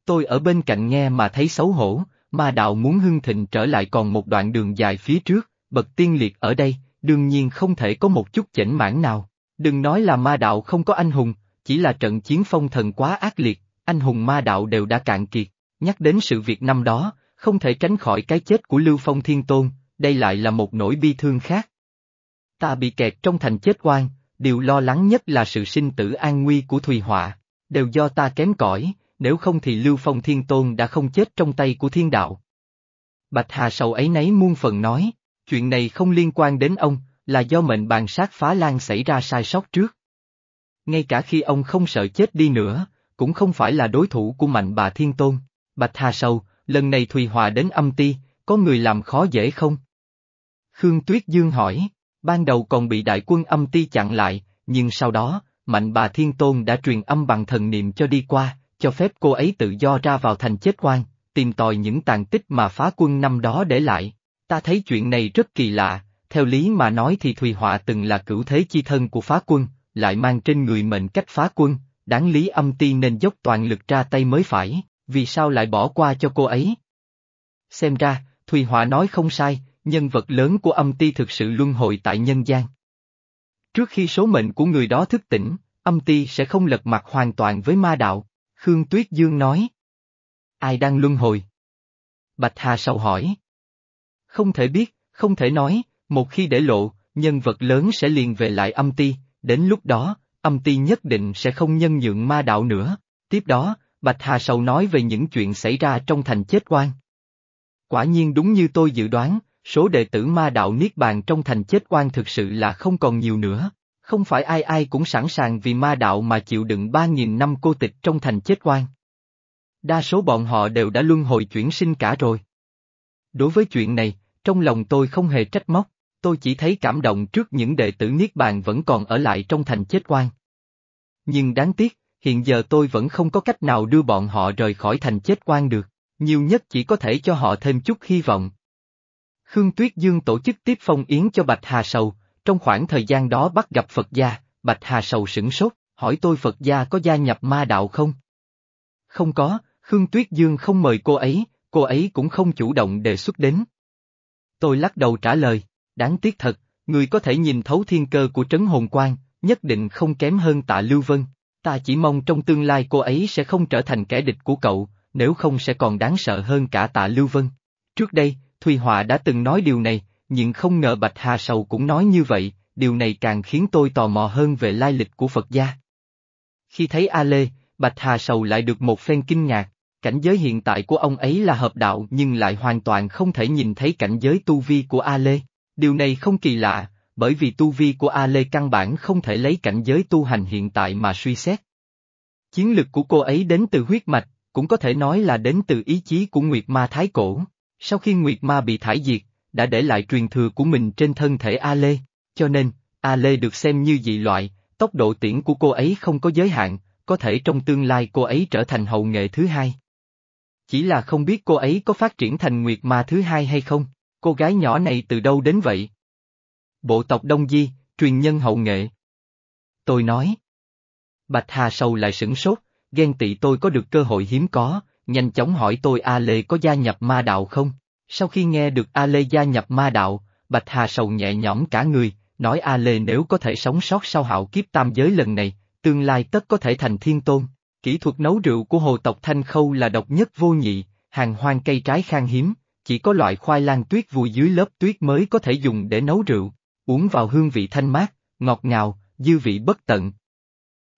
Tôi ở bên cạnh nghe mà thấy xấu hổ, ma đạo muốn hưng thịnh trở lại còn một đoạn đường dài phía trước, bậc tiên liệt ở đây, đương nhiên không thể có một chút chỉnh mãn nào. Đừng nói là ma đạo không có anh hùng, chỉ là trận chiến phong thần quá ác liệt, anh hùng ma đạo đều đã cạn kiệt. Nhắc đến sự việc năm đó, không thể tránh khỏi cái chết của Lưu Phong Thiên Tôn, đây lại là một nỗi bi thương khác. Ta bị kẹt trong thành chết oan, điều lo lắng nhất là sự sinh tử an nguy của Thùy Họa, đều do ta kém cỏi, nếu không thì Lưu Phong Thiên Tôn đã không chết trong tay của thiên đạo. Bạch Hà sầu ấy nấy muôn phần nói, chuyện này không liên quan đến ông, là do mệnh bàn sát phá lan xảy ra sai sót trước. Ngay cả khi ông không sợ chết đi nữa, cũng không phải là đối thủ của mạnh bà Thiên Tôn. Bạch Hà sầu, lần này Thùy Hòa đến âm ti, có người làm khó dễ không? Khương Tuyết Dương hỏi, ban đầu còn bị đại quân âm ti chặn lại, nhưng sau đó, mạnh bà Thiên Tôn đã truyền âm bằng thần niệm cho đi qua, cho phép cô ấy tự do ra vào thành chết quan, tìm tòi những tàn tích mà phá quân năm đó để lại. Ta thấy chuyện này rất kỳ lạ, theo lý mà nói thì Thùy Họa từng là cửu thế chi thân của phá quân, lại mang trên người mệnh cách phá quân, đáng lý âm ti nên dốc toàn lực ra tay mới phải, vì sao lại bỏ qua cho cô ấy? Xem ra, Thùy Họa nói không sai, nhân vật lớn của âm ti thực sự luân hồi tại nhân gian. Trước khi số mệnh của người đó thức tỉnh, âm ti sẽ không lật mặt hoàn toàn với ma đạo. Khương Tuyết Dương nói. Ai đang luân hồi? Bạch Hà sầu hỏi. Không thể biết, không thể nói, một khi để lộ, nhân vật lớn sẽ liền về lại âm ti, đến lúc đó, âm ti nhất định sẽ không nhân nhượng ma đạo nữa. Tiếp đó, Bạch Hà sầu nói về những chuyện xảy ra trong thành chết quan. Quả nhiên đúng như tôi dự đoán, số đệ tử ma đạo Niết Bàn trong thành chết quan thực sự là không còn nhiều nữa. Không phải ai ai cũng sẵn sàng vì ma đạo mà chịu đựng ba nghìn năm cô tịch trong thành chết quan. Đa số bọn họ đều đã luân hồi chuyển sinh cả rồi. Đối với chuyện này, trong lòng tôi không hề trách móc, tôi chỉ thấy cảm động trước những đệ tử Niết Bàn vẫn còn ở lại trong thành chết quan. Nhưng đáng tiếc, hiện giờ tôi vẫn không có cách nào đưa bọn họ rời khỏi thành chết quan được, nhiều nhất chỉ có thể cho họ thêm chút hy vọng. Khương Tuyết Dương tổ chức tiếp phong yến cho Bạch Hà Sầu, trong khoảng thời gian đó bắt gặp Phật gia, Bạch Hà Sầu sửng sốt, hỏi tôi Phật gia có gia nhập ma đạo không? Không có, Khương Tuyết Dương không mời cô ấy, cô ấy cũng không chủ động đề xuất đến. Tôi lắc đầu trả lời, đáng tiếc thật, người có thể nhìn thấu thiên cơ của trấn hồn quan, nhất định không kém hơn tạ Lưu Vân. Ta chỉ mong trong tương lai cô ấy sẽ không trở thành kẻ địch của cậu, nếu không sẽ còn đáng sợ hơn cả tạ Lưu Vân. Trước đây, Thùy Họa đã từng nói điều này, nhưng không ngờ Bạch Hà Sầu cũng nói như vậy, điều này càng khiến tôi tò mò hơn về lai lịch của Phật gia. Khi thấy A Lê, Bạch Hà Sầu lại được một phen kinh ngạc, cảnh giới hiện tại của ông ấy là hợp đạo nhưng lại hoàn toàn không thể nhìn thấy cảnh giới tu vi của A Lê. Điều này không kỳ lạ, bởi vì tu vi của A Lê căn bản không thể lấy cảnh giới tu hành hiện tại mà suy xét. Chiến lực của cô ấy đến từ huyết mạch, cũng có thể nói là đến từ ý chí của Nguyệt Ma Thái Cổ. Sau khi Nguyệt Ma bị thải diệt, đã để lại truyền thừa của mình trên thân thể A Lê, cho nên, A Lê được xem như dị loại, tốc độ tiễn của cô ấy không có giới hạn, có thể trong tương lai cô ấy trở thành hậu nghệ thứ hai. Chỉ là không biết cô ấy có phát triển thành Nguyệt Ma thứ hai hay không, cô gái nhỏ này từ đâu đến vậy? Bộ tộc Đông Di, truyền nhân hậu nghệ. Tôi nói. Bạch Hà Sầu lại sửng sốt, ghen tị tôi có được cơ hội hiếm có, nhanh chóng hỏi tôi A Lê có gia nhập ma đạo không? Sau khi nghe được A Lê gia nhập ma đạo, Bạch Hà Sầu nhẹ nhõm cả người, nói A Lê nếu có thể sống sót sau hạo kiếp tam giới lần này, tương lai tất có thể thành thiên tôn. Kỹ thuật nấu rượu của hồ tộc Thanh Khâu là độc nhất vô nhị, hàng hoang cây trái khan hiếm, chỉ có loại khoai lang tuyết vùi dưới lớp tuyết mới có thể dùng để nấu rượu, uống vào hương vị thanh mát, ngọt ngào, dư vị bất tận.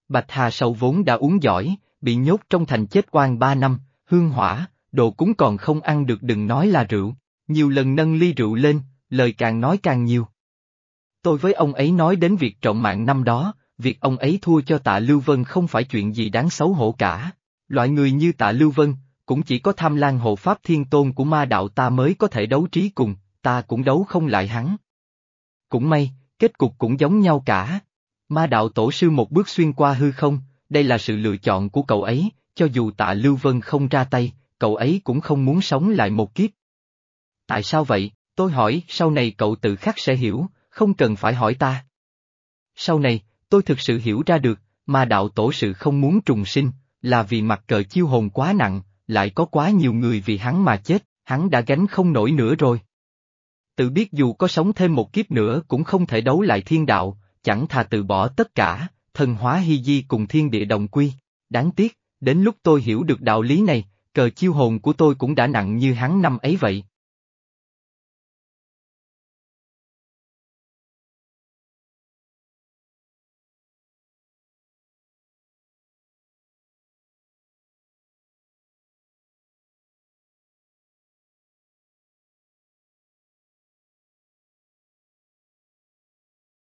Bạch Hà Sầu vốn đã uống giỏi, bị nhốt trong thành chết quan ba năm, hương hỏa, đồ cũng còn không ăn được đừng nói là rượu. Nhiều lần nâng ly rượu lên, lời càng nói càng nhiều. Tôi với ông ấy nói đến việc trọng mạng năm đó, việc ông ấy thua cho tạ Lưu Vân không phải chuyện gì đáng xấu hổ cả. Loại người như tạ Lưu Vân, cũng chỉ có tham lan hộ pháp thiên tôn của ma đạo ta mới có thể đấu trí cùng, ta cũng đấu không lại hắn. Cũng may, kết cục cũng giống nhau cả. Ma đạo tổ sư một bước xuyên qua hư không, đây là sự lựa chọn của cậu ấy, cho dù tạ Lưu Vân không ra tay, cậu ấy cũng không muốn sống lại một kiếp. Tại sao vậy? Tôi hỏi, sau này cậu tự khắc sẽ hiểu, không cần phải hỏi ta. Sau này, tôi thực sự hiểu ra được, mà đạo tổ sự không muốn trùng sinh, là vì mặt cờ chiêu hồn quá nặng, lại có quá nhiều người vì hắn mà chết, hắn đã gánh không nổi nữa rồi. Tự biết dù có sống thêm một kiếp nữa cũng không thể đấu lại thiên đạo, chẳng thà từ bỏ tất cả, thần hóa hy di cùng thiên địa đồng quy. Đáng tiếc, đến lúc tôi hiểu được đạo lý này, cờ chiêu hồn của tôi cũng đã nặng như hắn năm ấy vậy.